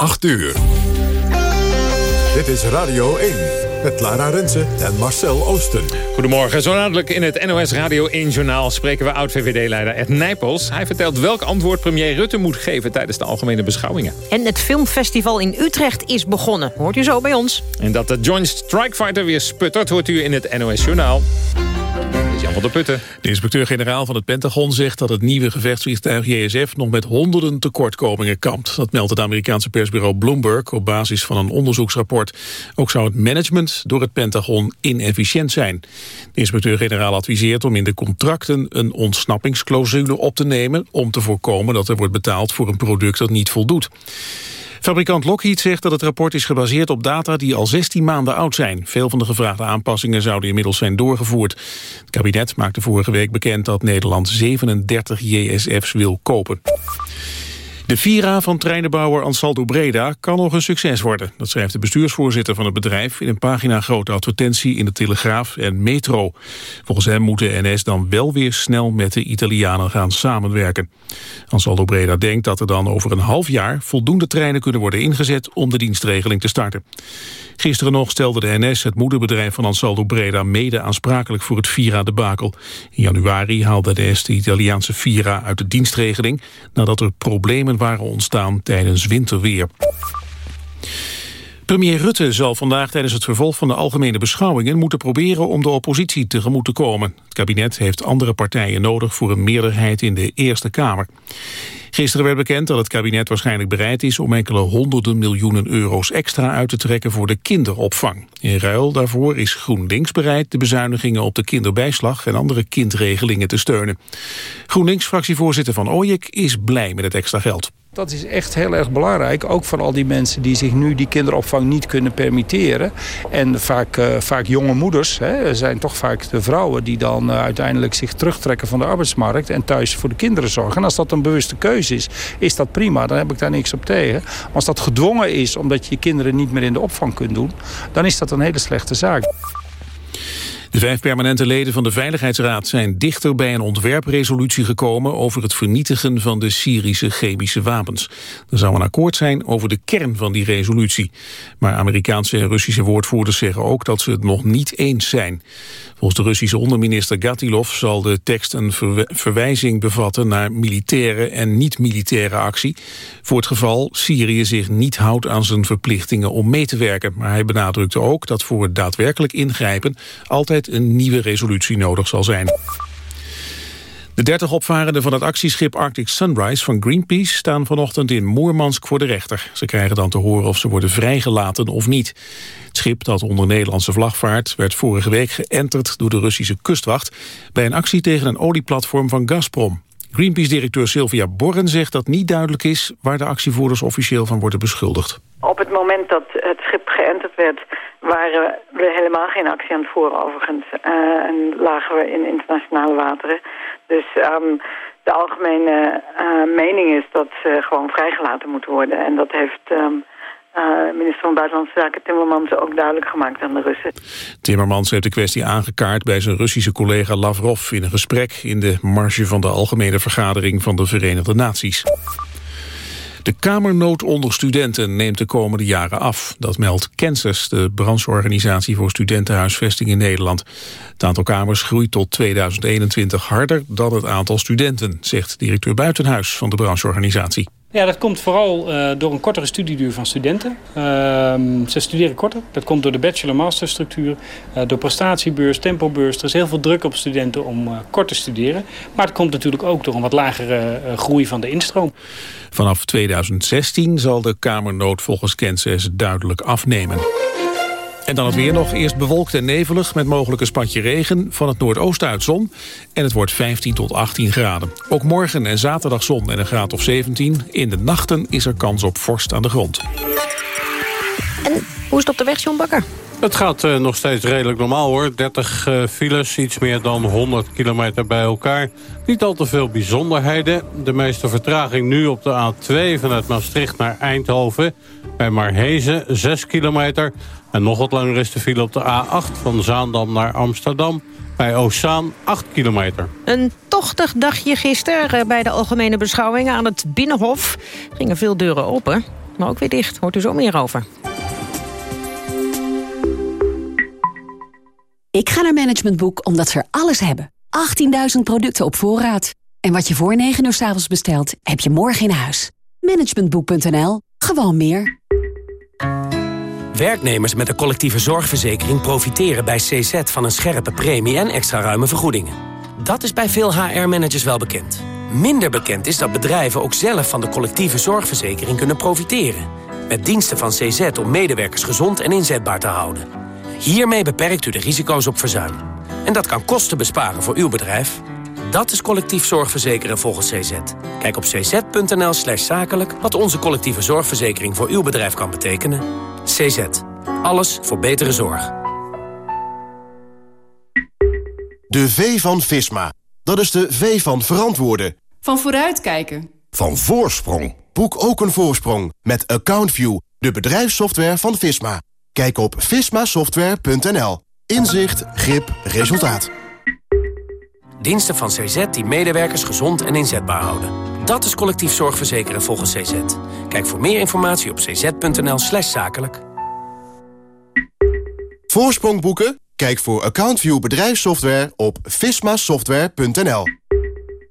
8 uur. Dit is Radio 1 met Lara Rensen en Marcel Oosten. Goedemorgen. Zo dadelijk in het NOS Radio 1-journaal... spreken we oud-VVD-leider Ed Nijpels. Hij vertelt welk antwoord premier Rutte moet geven... tijdens de algemene beschouwingen. En het filmfestival in Utrecht is begonnen. Hoort u zo bij ons. En dat de Joint Strike Fighter weer sputtert... hoort u in het NOS-journaal. Van. De inspecteur-generaal van het Pentagon zegt dat het nieuwe gevechtsvliegtuig JSF nog met honderden tekortkomingen kampt. Dat meldt het Amerikaanse persbureau Bloomberg op basis van een onderzoeksrapport. Ook zou het management door het Pentagon inefficiënt zijn. De inspecteur-generaal adviseert om in de contracten een ontsnappingsclausule op te nemen om te voorkomen dat er wordt betaald voor een product dat niet voldoet. Fabrikant Lockheed zegt dat het rapport is gebaseerd op data die al 16 maanden oud zijn. Veel van de gevraagde aanpassingen zouden inmiddels zijn doorgevoerd. Het kabinet maakte vorige week bekend dat Nederland 37 JSF's wil kopen. De Vira van treinenbouwer Ansaldo Breda kan nog een succes worden. Dat schrijft de bestuursvoorzitter van het bedrijf... in een pagina grote advertentie in de Telegraaf en Metro. Volgens hem moet de NS dan wel weer snel met de Italianen gaan samenwerken. Ansaldo Breda denkt dat er dan over een half jaar... voldoende treinen kunnen worden ingezet om de dienstregeling te starten. Gisteren nog stelde de NS het moederbedrijf van Ansaldo Breda... mede aansprakelijk voor het Vira-debakel. In januari haalde de NS de Italiaanse Vira uit de dienstregeling... nadat er problemen waren ontstaan tijdens winterweer. Premier Rutte zal vandaag tijdens het vervolg van de algemene beschouwingen moeten proberen om de oppositie tegemoet te komen. Het kabinet heeft andere partijen nodig voor een meerderheid in de Eerste Kamer. Gisteren werd bekend dat het kabinet waarschijnlijk bereid is om enkele honderden miljoenen euro's extra uit te trekken voor de kinderopvang. In ruil daarvoor is GroenLinks bereid de bezuinigingen op de kinderbijslag en andere kindregelingen te steunen. GroenLinks-fractievoorzitter Van Ooyek is blij met het extra geld. Dat is echt heel erg belangrijk. Ook voor al die mensen die zich nu die kinderopvang niet kunnen permitteren. En vaak, uh, vaak jonge moeders hè, zijn toch vaak de vrouwen... die dan uh, uiteindelijk zich terugtrekken van de arbeidsmarkt... en thuis voor de kinderen zorgen. En als dat een bewuste keuze is, is dat prima. Dan heb ik daar niks op tegen. Maar als dat gedwongen is omdat je je kinderen niet meer in de opvang kunt doen... dan is dat een hele slechte zaak. De vijf permanente leden van de Veiligheidsraad zijn dichter bij een ontwerpresolutie gekomen over het vernietigen van de Syrische chemische wapens. Er zou een akkoord zijn over de kern van die resolutie. Maar Amerikaanse en Russische woordvoerders zeggen ook dat ze het nog niet eens zijn. Volgens de Russische onderminister Gatilov zal de tekst een verwijzing bevatten naar militaire en niet-militaire actie. Voor het geval Syrië zich niet houdt aan zijn verplichtingen om mee te werken. Maar hij benadrukte ook dat voor het daadwerkelijk ingrijpen altijd een nieuwe resolutie nodig zal zijn. De 30 opvarenden van het actieschip Arctic Sunrise van Greenpeace staan vanochtend in Moermansk voor de rechter. Ze krijgen dan te horen of ze worden vrijgelaten of niet. Het schip dat onder Nederlandse vlag vaart werd vorige week geënterd door de Russische kustwacht bij een actie tegen een olieplatform van Gazprom. Greenpeace-directeur Sylvia Borren zegt dat niet duidelijk is waar de actievoerders officieel van worden beschuldigd. Op het moment dat het schip geënterd werd waren we helemaal geen actie aan het voeren overigens. Uh, en lagen we in internationale wateren. Dus um, de algemene uh, mening is dat ze gewoon vrijgelaten moeten worden. En dat heeft um, minister van Buitenlandse Zaken Timmermans ook duidelijk gemaakt aan de Russen. Timmermans heeft de kwestie aangekaart bij zijn Russische collega Lavrov... in een gesprek in de marge van de Algemene Vergadering van de Verenigde Naties. De kamernood onder studenten neemt de komende jaren af. Dat meldt Kansas, de brancheorganisatie voor studentenhuisvesting in Nederland. Het aantal kamers groeit tot 2021 harder dan het aantal studenten, zegt directeur Buitenhuis van de brancheorganisatie. Ja, dat komt vooral uh, door een kortere studieduur van studenten. Uh, ze studeren korter. Dat komt door de bachelor-master structuur, uh, door prestatiebeurs, tempobeurs. Er is heel veel druk op studenten om uh, kort te studeren. Maar het komt natuurlijk ook door een wat lagere groei van de instroom. Vanaf 2016 zal de kamernood volgens Kansas duidelijk afnemen. En dan het weer nog. Eerst bewolkt en nevelig met mogelijk een spatje regen. Van het noordoosten uit zon. En het wordt 15 tot 18 graden. Ook morgen en zaterdag zon en een graad of 17. In de nachten is er kans op vorst aan de grond. En hoe is het op de weg, John Bakker? Het gaat uh, nog steeds redelijk normaal hoor. 30 uh, files, iets meer dan 100 kilometer bij elkaar. Niet al te veel bijzonderheden. De meeste vertraging nu op de A2 vanuit Maastricht naar Eindhoven. Bij Marhezen 6 kilometer. En nog wat langer is de file op de A8 van Zaandam naar Amsterdam. Bij Ozaan 8 kilometer. Een tochtig dagje gisteren bij de algemene beschouwingen aan het Binnenhof. Gingen veel deuren open. maar ook weer dicht. Hoort u zo meer over. Ik ga naar Management Boek omdat ze er alles hebben. 18.000 producten op voorraad. En wat je voor 9 uur s avonds bestelt, heb je morgen in huis. Managementboek.nl. Gewoon meer. Werknemers met een collectieve zorgverzekering profiteren bij CZ van een scherpe premie en extra ruime vergoedingen. Dat is bij veel HR-managers wel bekend. Minder bekend is dat bedrijven ook zelf van de collectieve zorgverzekering kunnen profiteren. Met diensten van CZ om medewerkers gezond en inzetbaar te houden. Hiermee beperkt u de risico's op verzuim. En dat kan kosten besparen voor uw bedrijf. Dat is collectief zorgverzekeren volgens CZ. Kijk op cz.nl slash zakelijk wat onze collectieve zorgverzekering voor uw bedrijf kan betekenen. CZ. Alles voor betere zorg. De V van Visma. Dat is de V van verantwoorden. Van vooruitkijken. Van voorsprong. Boek ook een voorsprong met AccountView, de bedrijfssoftware van Visma. Kijk op vismasoftware.nl. Inzicht, grip, resultaat. Diensten van CZ die medewerkers gezond en inzetbaar houden. Dat is collectief zorgverzekeren volgens CZ. Kijk voor meer informatie op cz.nl slash zakelijk. Voorsprong boeken? Kijk voor AccountView bedrijfssoftware op vismasoftware.nl.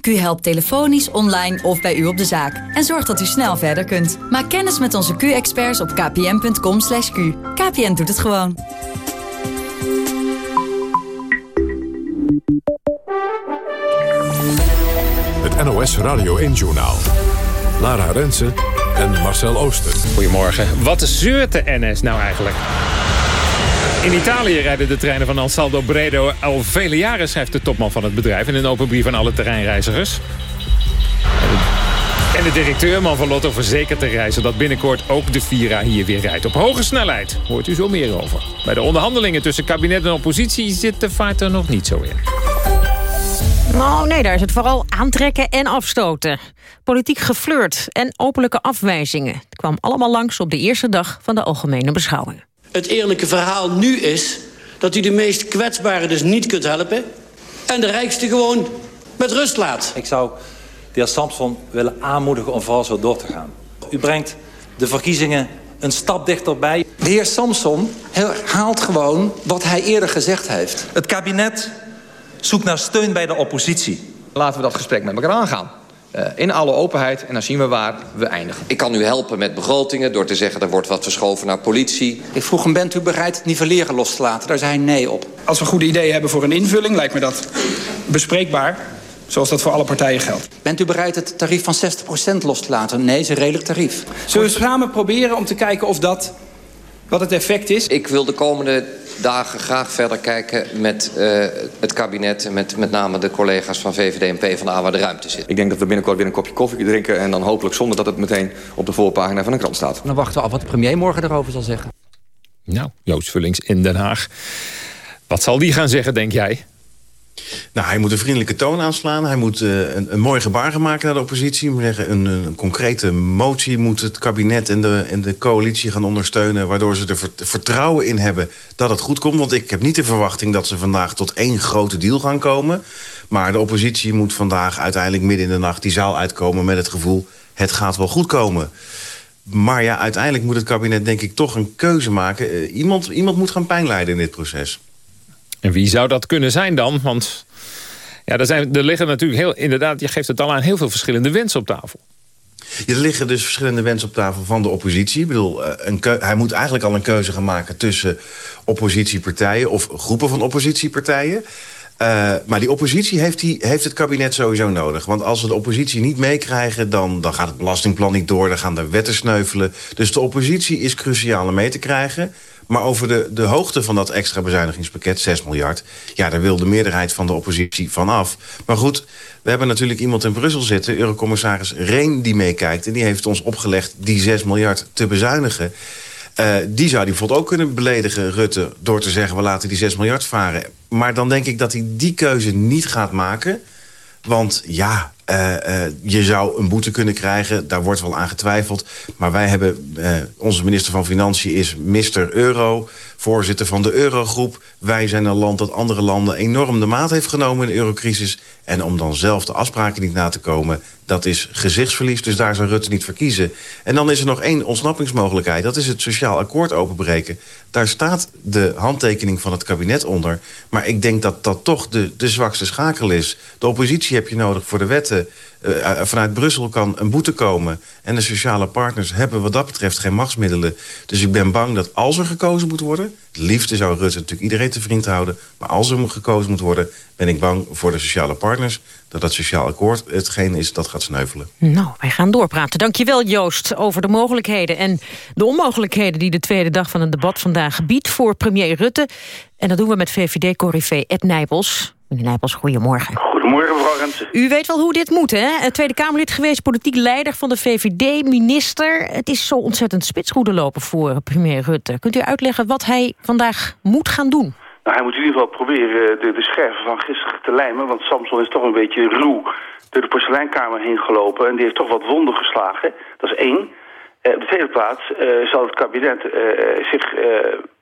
Q helpt telefonisch, online of bij u op de zaak. En zorgt dat u snel verder kunt. Maak kennis met onze Q-experts op kpn.com. /q. KPN doet het gewoon. Het NOS Radio 1-journaal. Lara Rensen en Marcel Ooster. Goedemorgen. Wat zeurt de NS nou eigenlijk? In Italië rijden de treinen van Ansaldo Bredo al vele jaren... schrijft de topman van het bedrijf in een open brief aan alle terreinreizigers. En de directeur, man van Lotto, verzekert de reizen... dat binnenkort ook de Vira hier weer rijdt. Op hoge snelheid hoort u zo meer over. Bij de onderhandelingen tussen kabinet en oppositie... zit de vaart er nog niet zo in. Nou, nee, daar is het vooral aantrekken en afstoten. Politiek geflirt en openlijke afwijzingen. Het kwam allemaal langs op de eerste dag van de algemene beschouwing. Het eerlijke verhaal nu is dat u de meest kwetsbaren dus niet kunt helpen... en de rijkste gewoon met rust laat. Ik zou de heer Samson willen aanmoedigen om vooral zo door te gaan. U brengt de verkiezingen een stap dichterbij. De heer Samson haalt gewoon wat hij eerder gezegd heeft. Het kabinet zoekt naar steun bij de oppositie. Laten we dat gesprek met elkaar aangaan. Uh, in alle openheid en dan zien we waar we eindigen. Ik kan u helpen met begrotingen door te zeggen... er wordt wat verschoven naar politie. Ik vroeg hem, bent u bereid het nivelleren los te laten? Daar zei hij nee op. Als we goede ideeën hebben voor een invulling... lijkt me dat bespreekbaar, zoals dat voor alle partijen geldt. Bent u bereid het tarief van 60% los te laten? Nee, is een redelijk tarief. Zullen we samen proberen om te kijken of dat... wat het effect is? Ik wil de komende dagen graag verder kijken met uh, het kabinet... en met, met name de collega's van VVD en PvdA waar de ruimte zit. Ik denk dat we binnenkort weer een kopje koffie drinken... en dan hopelijk zonder dat het meteen op de voorpagina van een krant staat. Dan wachten we af wat de premier morgen erover zal zeggen. Nou, Joost Vullings in Den Haag. Wat zal die gaan zeggen, denk jij? Nou, hij moet een vriendelijke toon aanslaan. Hij moet uh, een, een, mooi gebaar gaan maken naar de oppositie. Zeggen, een, concrete motie moet het kabinet en de, en de coalitie gaan ondersteunen... waardoor ze er vertrouwen in hebben dat het goed komt. Want ik heb niet de verwachting dat ze vandaag tot één grote deal gaan komen. Maar de oppositie moet vandaag uiteindelijk midden in de nacht die zaal uitkomen... met het gevoel, het gaat wel goed komen. Maar ja, uiteindelijk moet het kabinet denk ik toch een keuze maken. Uh, iemand, iemand moet gaan pijn leiden in dit proces. En wie zou dat kunnen zijn dan? Want ja, er, zijn, er liggen natuurlijk heel, inderdaad, je geeft het al aan, heel veel verschillende wensen op tafel. Ja, er liggen dus verschillende wensen op tafel van de oppositie. Ik bedoel, eh, een hij moet eigenlijk al een keuze gaan maken tussen oppositiepartijen of groepen van oppositiepartijen. Uh, maar die oppositie heeft, die, heeft het kabinet sowieso nodig. Want als we de oppositie niet meekrijgen... Dan, dan gaat het belastingplan niet door, dan gaan de wetten sneuvelen. Dus de oppositie is cruciaal om mee te krijgen. Maar over de, de hoogte van dat extra bezuinigingspakket, 6 miljard... ja, daar wil de meerderheid van de oppositie van af. Maar goed, we hebben natuurlijk iemand in Brussel zitten... eurocommissaris Reen die meekijkt. En die heeft ons opgelegd die 6 miljard te bezuinigen. Uh, die zou die bijvoorbeeld ook kunnen beledigen, Rutte... door te zeggen, we laten die 6 miljard varen. Maar dan denk ik dat hij die keuze niet gaat maken. Want ja, uh, uh, je zou een boete kunnen krijgen. Daar wordt wel aan getwijfeld. Maar wij hebben... onze minister van Financiën is Mr. Euro voorzitter van de Eurogroep. Wij zijn een land dat andere landen enorm de maat heeft genomen in de eurocrisis. En om dan zelf de afspraken niet na te komen, dat is gezichtsverlies. Dus daar zou Rutte niet verkiezen. En dan is er nog één ontsnappingsmogelijkheid. Dat is het sociaal akkoord openbreken. Daar staat de handtekening van het kabinet onder. Maar ik denk dat dat toch de, de zwakste schakel is. De oppositie heb je nodig voor de wetten. Uh, vanuit Brussel kan een boete komen. En de sociale partners hebben wat dat betreft geen machtsmiddelen. Dus ik ben bang dat als er gekozen moet worden... het zou Rutte natuurlijk iedereen te vriend houden... maar als er gekozen moet worden, ben ik bang voor de sociale partners... dat dat sociaal akkoord hetgeen is dat gaat sneuvelen. Nou, wij gaan doorpraten. Dankjewel Joost over de mogelijkheden en de onmogelijkheden... die de tweede dag van het debat vandaag biedt voor premier Rutte. En dat doen we met VVD-corrivé Ed Nijpels. Meneer Nijpels, goedemorgen. Goedemorgen, mevrouw Rensen. U weet wel hoe dit moet, hè? Tweede Kamerlid geweest, politiek leider van de VVD, minister. Het is zo ontzettend spitsroede lopen voor premier Rutte. Kunt u uitleggen wat hij vandaag moet gaan doen? Nou, hij moet in ieder geval proberen de, de scherven van gisteren te lijmen. Want Samson is toch een beetje ruw door de porseleinkamer heen gelopen. En die heeft toch wat wonden geslagen. Dat is één. Uh, op de tweede plaats uh, zal het kabinet uh, zich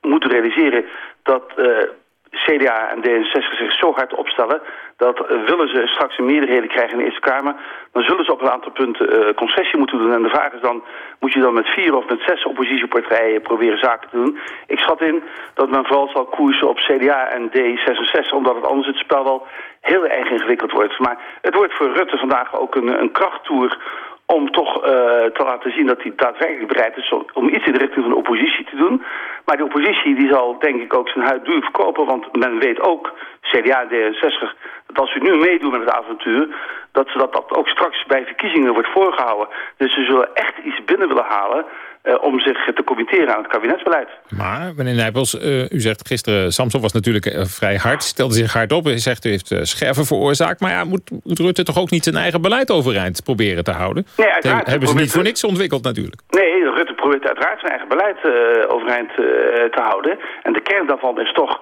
moeten realiseren dat CDA en D66 zich zo hard opstellen... dat uh, willen ze straks een meerderheden krijgen in de Eerste Kamer... dan zullen ze op een aantal punten uh, concessie moeten doen. En de vraag is dan, moet je dan met vier of met zes oppositiepartijen proberen zaken te doen? Ik schat in dat men vooral zal koersen op CDA en D66... omdat het anders het spel wel heel erg ingewikkeld wordt. Maar het wordt voor Rutte vandaag ook een, een krachttoer om toch uh, te laten zien dat hij daadwerkelijk bereid is om iets in de richting van de oppositie te doen. Maar de oppositie die zal denk ik ook zijn huid duur verkopen, want men weet ook, CDA en D66, dat als we nu meedoen met het avontuur, dat ze dat, dat ook straks bij verkiezingen wordt voorgehouden. Dus ze zullen echt iets binnen willen halen om zich te committeren aan het kabinetsbeleid. Maar, meneer Nijpels, uh, u zegt gisteren... Samson was natuurlijk uh, vrij hard, stelde zich hard op. Hij zegt u heeft scherven veroorzaakt. Maar ja, moet, moet, Rutte toch ook niet zijn eigen beleid overeind proberen te houden? Nee, uiteraard. Hebben ze niet voor niks ontwikkeld natuurlijk. Nee, Rutte probeert uiteraard zijn eigen beleid overeind te houden. En de kern daarvan is toch...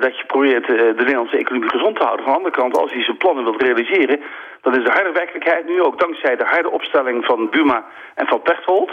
dat je probeert de Nederlandse economie gezond te houden. Van de andere kant, als hij zijn plannen wil realiseren... dan is de harde werkelijkheid nu ook dankzij de harde opstelling van Buma en van Pechtold...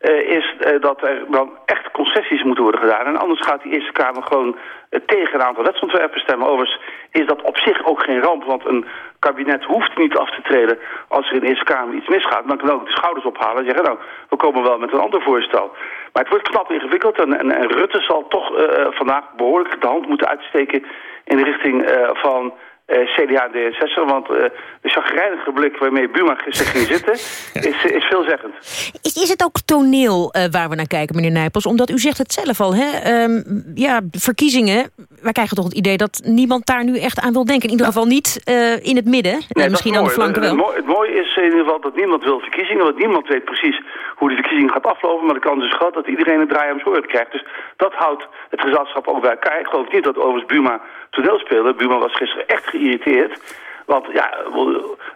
Uh, is uh, dat er dan echt concessies moeten worden gedaan. En anders gaat die Eerste Kamer gewoon uh, tegen een aantal wetsontwerpen stemmen. Overigens is dat op zich ook geen ramp, want een kabinet hoeft niet af te treden als er in de Eerste Kamer iets misgaat. Dan kan ook de schouders ophalen en zeggen, nou, we komen wel met een ander voorstel. Maar het wordt knap ingewikkeld en, en, en Rutte zal toch vandaag behoorlijk de hand moeten uitsteken in de richting van CDA D66. Want uh, de chagrijnige blik waarmee Buma gisteren ging zitten... is, is veelzeggend. Is, is het ook toneel uh, waar we naar kijken, meneer Nijpels? Omdat u zegt het zelf al, hè? Um, ja, verkiezingen... wij krijgen toch het idee dat niemand daar nu echt aan wil denken. In ieder geval niet in het midden. Nee, misschien aan de flanken wel. Het, mooie, het mooie is in ieder geval dat niemand wil verkiezingen. Want niemand weet precies hoe de verkiezing gaat aflopen. Maar de kans is groot dat iedereen een draai om zijn krijgt. Dus dat houdt het gezelschap ook bij elkaar. Ik geloof niet dat overigens Buma toneel speelde. Buma was gisteren echt geïrriteerd. Want ja,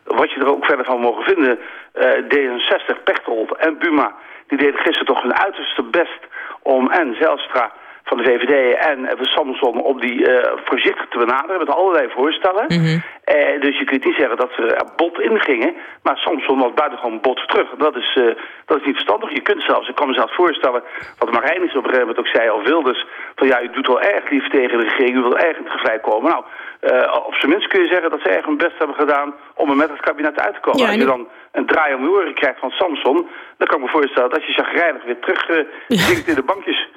wat je er ook verder van mogen vinden... Uh, D66, Pechtold en Buma... die deden gisteren toch hun uiterste best om en Zelstra van de VVD en uh, Samson om die uh, voorzichtig te benaderen met allerlei voorstellen. Mm -hmm. uh, dus je kunt niet zeggen dat ze er bot ingingen, maar Samson was buitengewoon bot terug. Dat is, dat is niet verstandig. Je kunt zelfs, ik kan me zelfs voorstellen, wat Marijn is op een gegeven moment ook zei, of Wilders, van ja, u doet wel erg lief tegen de regering, u wil erg in het gevrij komen. Nou, op zijn minst kun je zeggen dat ze erg hun best hebben gedaan om er met het kabinet uit te komen. Ja, Als je dan een draai om je oren krijgt van Samson... dan kan ik me voorstellen dat je chagrijnig weer terug uh, in de bankjes.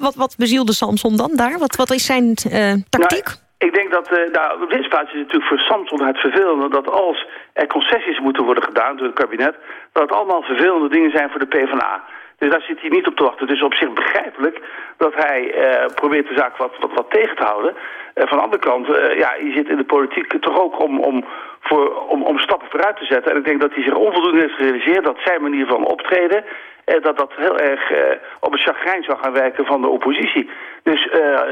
Wat, wat bezielde Samson dan daar? Wat, wat is zijn uh, tactiek? Nou, ik denk dat, uh, nou, op deze plaats is het natuurlijk voor Samson het vervelende... dat als er concessies moeten worden gedaan door het kabinet... dat het allemaal vervelende dingen zijn voor de PvdA. Dus daar zit hij niet op te wachten. Dus op zich begrijpelijk dat hij uh, probeert de zaak wat, wat, tegen te houden. Uh, van de andere kant, uh, ja, je zit in de politiek toch ook om, om, voor, om, om stappen vooruit te zetten. En ik denk dat hij zich onvoldoende heeft gerealiseerd dat zijn manier van optreden... Dat dat heel erg op een chagrijn zou gaan werken van de oppositie. Dus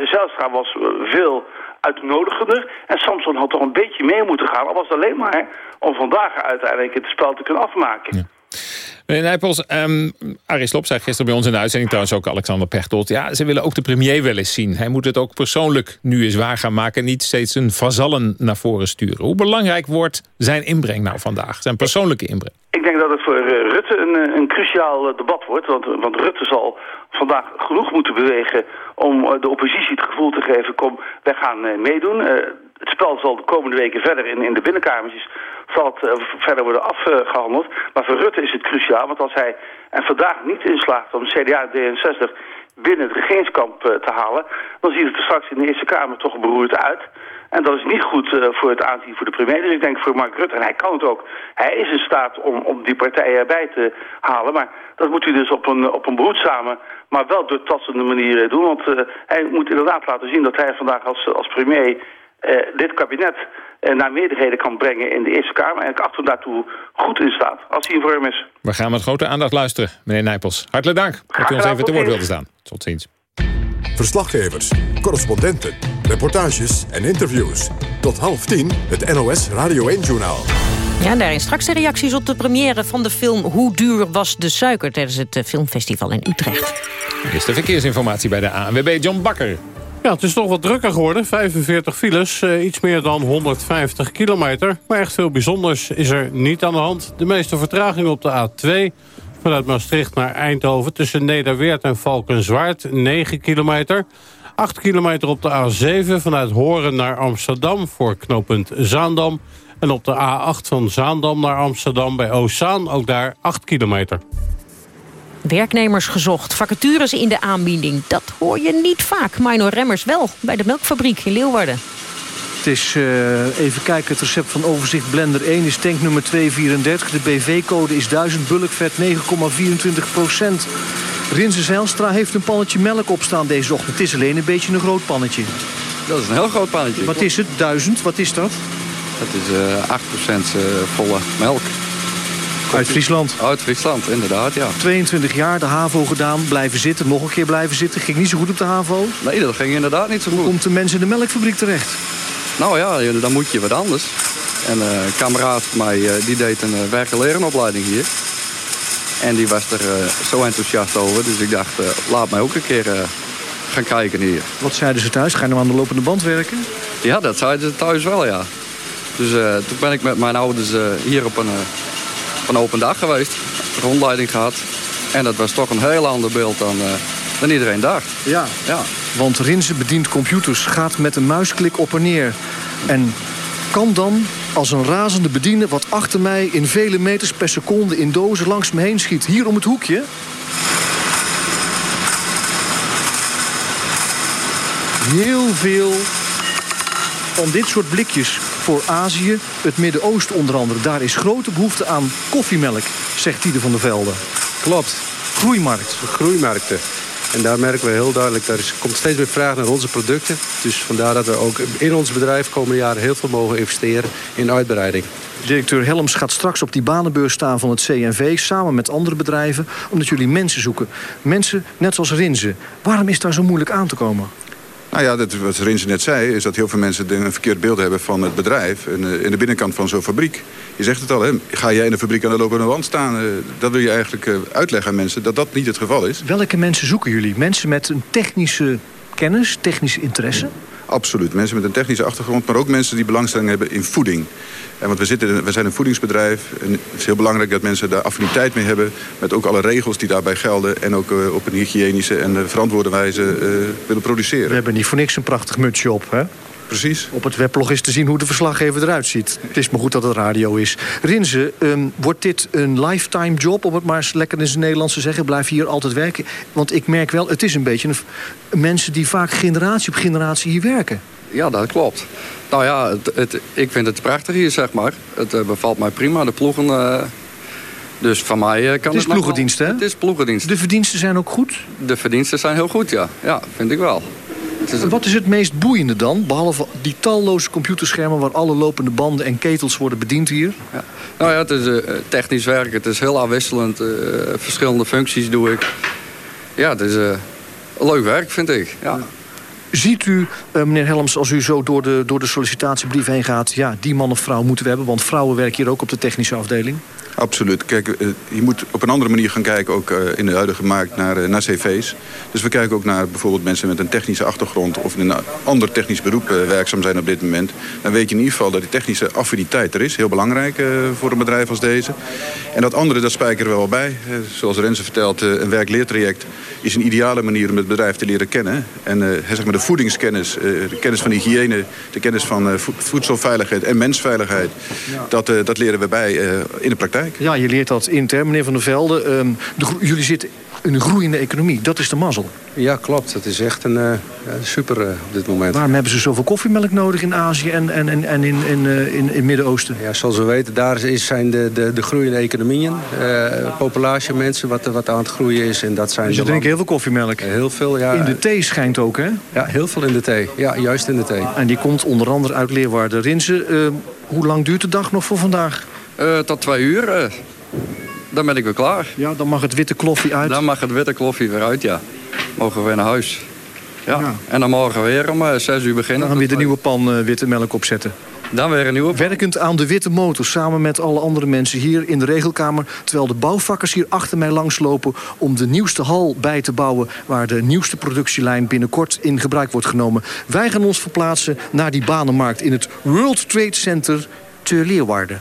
Zijlstra was veel uitnodigender. En Samson had toch een beetje mee moeten gaan. Al was het alleen maar om vandaag uiteindelijk het spel te kunnen afmaken. Meneer Nijpels, um, Arie Slob zei gisteren bij ons in de uitzending... trouwens ook Alexander Pechtold... ja, ze willen ook de premier wel eens zien. Hij moet het ook persoonlijk nu eens waar gaan maken... niet steeds een vazallen naar voren sturen. Hoe belangrijk wordt zijn inbreng nou vandaag? Zijn persoonlijke inbreng? Ik denk dat het voor uh, Rutte een, eh, een cruciaal uh, debat wordt. Want, want Rutte zal vandaag genoeg moeten bewegen... om de oppositie het gevoel te geven... kom, wij gaan meedoen het spel zal de komende weken verder in, in de het uh, verder worden afgehandeld. Maar voor Rutte is het cruciaal, want als hij en vandaag niet inslaagt om CDA en D66 binnen het regeringskamp uh, te halen, dan ziet het er straks in de Eerste Kamer toch beroerd uit. En dat is niet goed uh, voor het aanzien voor de premier. Dus ik denk voor Mark Rutte, en hij kan het ook, hij is in staat om, om die partijen erbij te halen. Maar dat moet hij dus op een, op een behoedzame, maar wel doortassende manier doen. Want hij moet inderdaad laten zien dat hij vandaag als, als premier dit kabinet uh, naar meerderheden kan brengen in de Eerste Kamer. En ik achter hem daartoe goed in staat, als hij in vorm is. We gaan met grote aandacht luisteren, meneer Nijpels. Hartelijk dank dat u ons even te woord wilde staan. Tot ziens. Verslaggevers, correspondenten, reportages en interviews. Tot half tien het NOS Radio 1-journaal. Ja, daarin straks de reacties op de première van de film Hoe duur was de suiker... tijdens het eh, filmfestival in Utrecht. Eerste verkeersinformatie bij de ANWB John Bakker. Ja, het is toch wat drukker geworden. 45 files, uh, iets meer dan 150 kilometer. Maar echt veel bijzonders is er niet aan de hand. De meeste vertraging op de A2 vanuit Maastricht naar Eindhoven... tussen Nederweert en Valkenswaard, 9 kilometer. 8 kilometer op de A7 vanuit Horen naar Amsterdam voor knooppunt Zaandam. En op de A8 van Zaandam naar Amsterdam bij Oostzaan, ook daar 8 kilometer. Werknemers gezocht, vacatures in de aanbieding. Dat hoor je niet vaak. Minor Remmers wel, bij de melkfabriek in Leeuwarden. Het is, uh, even kijken, het recept van overzicht blender 1 is tank nummer 234. De BV-code is 1000 bulkvet 9,24 procent. Rinse Zijlstra heeft een pannetje melk opstaan deze ochtend. Het is alleen een beetje een groot pannetje. Dat is een heel groot pannetje. Wat is het? 1000? Wat is dat? Dat is uh, 8 procent uh, volle melk. Uit Friesland? Uit Friesland, inderdaad, ja. 22 jaar, de HAVO gedaan, blijven zitten, nog een keer blijven zitten. Ging niet zo goed op de HAVO? Nee, dat ging inderdaad niet zo goed. Hoe komt de mensen in de melkfabriek terecht? Nou ja, dan moet je wat anders. En uh, een kameraad van mij, uh, die deed een uh, werkelerenopleiding hier. En die was er zo enthousiast over. Dus ik dacht, laat mij ook een keer gaan kijken hier. Wat zeiden ze thuis? Ga je nou aan de lopende band werken? Ja, dat zeiden ze thuis wel, ja. Dus toen ben ik met mijn ouders hier op een een open dag geweest. Rondleiding gehad. En dat was toch een heel ander beeld dan, uh, dan iedereen dacht. Ja. ja, want Rinse bedient computers, gaat met een muisklik op en neer. En kan dan als een razende bedienen wat achter mij in vele meters per seconde in dozen langs me heen schiet. Hier om het hoekje. Heel veel van dit soort blikjes voor Azië, het Midden-Oosten onder andere. Daar is grote behoefte aan koffiemelk, zegt Tiede van der Velde. Klopt. Groeimarkt. Groeimarkten. En daar merken we heel duidelijk, er komt steeds meer vraag naar onze producten. Dus vandaar dat we ook in ons bedrijf komende jaren heel veel mogen investeren in uitbreiding. Directeur Helms gaat straks op die banenbeurs staan van het CNV... samen met andere bedrijven, omdat jullie mensen zoeken. Mensen net zoals Rinze. Waarom is daar zo moeilijk aan te komen? Nou ja, dat, wat Rinse net zei, is dat heel veel mensen een verkeerd beeld hebben van het bedrijf. In, in de binnenkant van zo'n fabriek. Je zegt het al, hè? ga jij in de fabriek aan de lopende wand staan? Uh, dat wil je eigenlijk uh, uitleggen aan mensen, dat dat niet het geval is. Welke mensen zoeken jullie? Mensen met een technische kennis, technische interesse? Absoluut. Mensen met een technische achtergrond, maar ook mensen die belangstelling hebben in voeding. En want we, zitten, we zijn een voedingsbedrijf en het is heel belangrijk dat mensen daar affiniteit mee hebben... met ook alle regels die daarbij gelden en ook uh, op een hygiënische en verantwoorde wijze uh, willen produceren. We hebben niet voor niks een prachtig mutsje op, hè? Precies. Op het weblog is te zien hoe de verslaggever eruit ziet. Het is maar goed dat het radio is. Rinze, um, wordt dit een lifetime job, om het maar eens lekker in zijn Nederlands te zeggen? Blijf hier altijd werken? Want ik merk wel, het is een beetje een, mensen die vaak generatie op generatie hier werken. Ja, dat klopt. Nou ja, het, het, ik vind het prachtig hier, zeg maar. Het uh, bevalt mij prima. De ploegen... Uh, dus van mij uh, kan het... Het is ploegendienst, hè? Het is ploegendienst. De verdiensten zijn ook goed? De verdiensten zijn heel goed, ja. Ja, vind ik wel. Is Wat is het meest boeiende dan? Behalve die talloze computerschermen... waar alle lopende banden en ketels worden bediend hier? Ja. Nou ja, het is uh, technisch werk. Het is heel afwisselend. Uh, verschillende functies doe ik. Ja, het is uh, leuk werk, vind ik. Ja. ja. Ziet u, meneer Helms, als u zo door de, door de sollicitatiebrief heen gaat... ja, die man of vrouw moeten we hebben, want vrouwen werken hier ook op de technische afdeling? Absoluut. Kijk, eh, je moet op een andere manier gaan kijken, ook eh, in de huidige markt, naar, eh, naar cv's. Dus we kijken ook naar bijvoorbeeld mensen met een technische achtergrond... of in een ander technisch beroep werkzaam zijn op dit moment. Dan weet je in ieder geval dat die technische affiniteit er is. Heel belangrijk voor een bedrijf als deze. En dat andere, dat spijkeren we wel bij. zoals Renze vertelt, een werkleertraject is een ideale manier om het bedrijf te leren kennen. En zeg maar de voedingskennis, de kennis van hygiëne... de kennis van voedselveiligheid en mensveiligheid... Dat, dat leren we bij in de praktijk. Ja, je leert dat intern, meneer Van der Velde. Ehm, de, jullie zitten in een groeiende economie. Dat is de mazzel. Ja, klopt. Het is echt een uh, super uh, op dit moment. Waarom hebben ze zoveel koffiemelk nodig in Azië en, en, en, en in, in, uh, in, in Midden-Oosten? Ja, zoals we weten, daar is, zijn de, de, de groeiende economieën. populatie mensen wat, wat aan het groeien is. En dat zijn dus je drinkt heel veel koffiemelk? Heel veel, ja. In de thee schijnt ook, hè? Ja, heel veel in de thee. Ja, juist in de thee. En die komt onder andere uit Leeuwarden. Rinse, hoe lang duurt de dag nog voor vandaag? Tot twee uur. Dan ben ik weer klaar. Ja, dan mag het witte kloffie uit. Dan mag het witte kloffie weer uit, ja. Mogen we weer naar huis. Ja. En dan morgen weer om uh, eh, 6 uur beginnen. Dan gaan we weer de nieuwe pan witte melk opzetten. Dan weer een nieuwe pan. Werkend aan de witte motor samen met alle andere mensen hier in de regelkamer... terwijl de bouwvakkers hier achter mij langslopen... om de nieuwste hal bij te bouwen... waar de nieuwste productielijn binnenkort in gebruik wordt genomen. Wij gaan ons verplaatsen naar die banenmarkt... in het World Trade Center te Leeuwarden.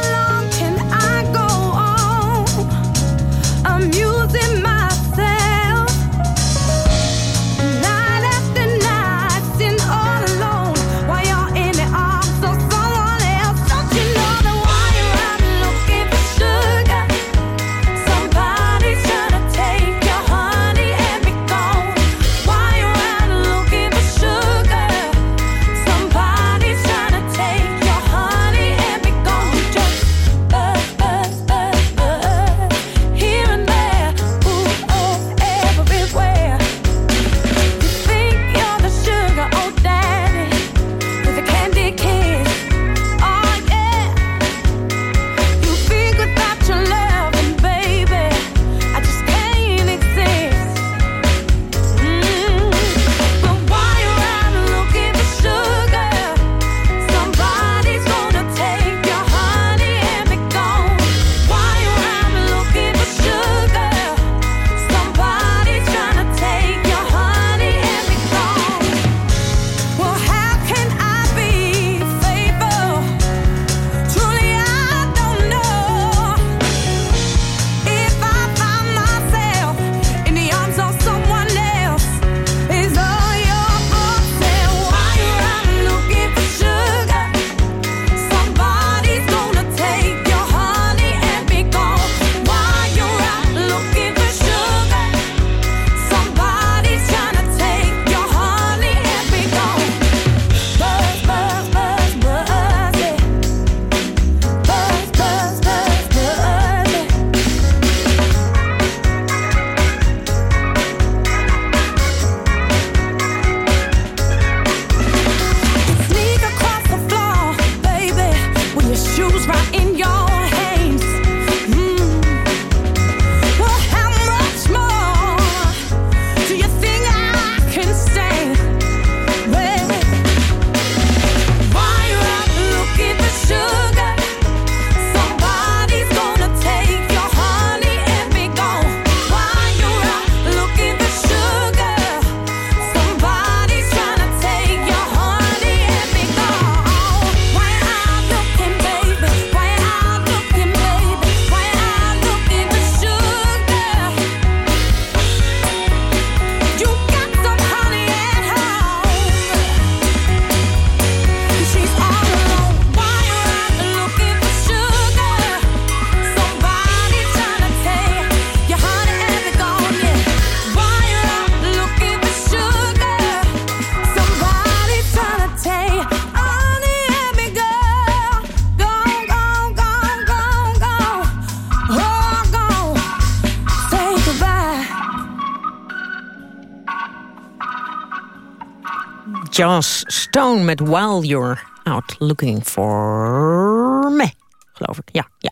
Joss Stone met While You're Out Looking For Me. Geloof ik, ja. ja.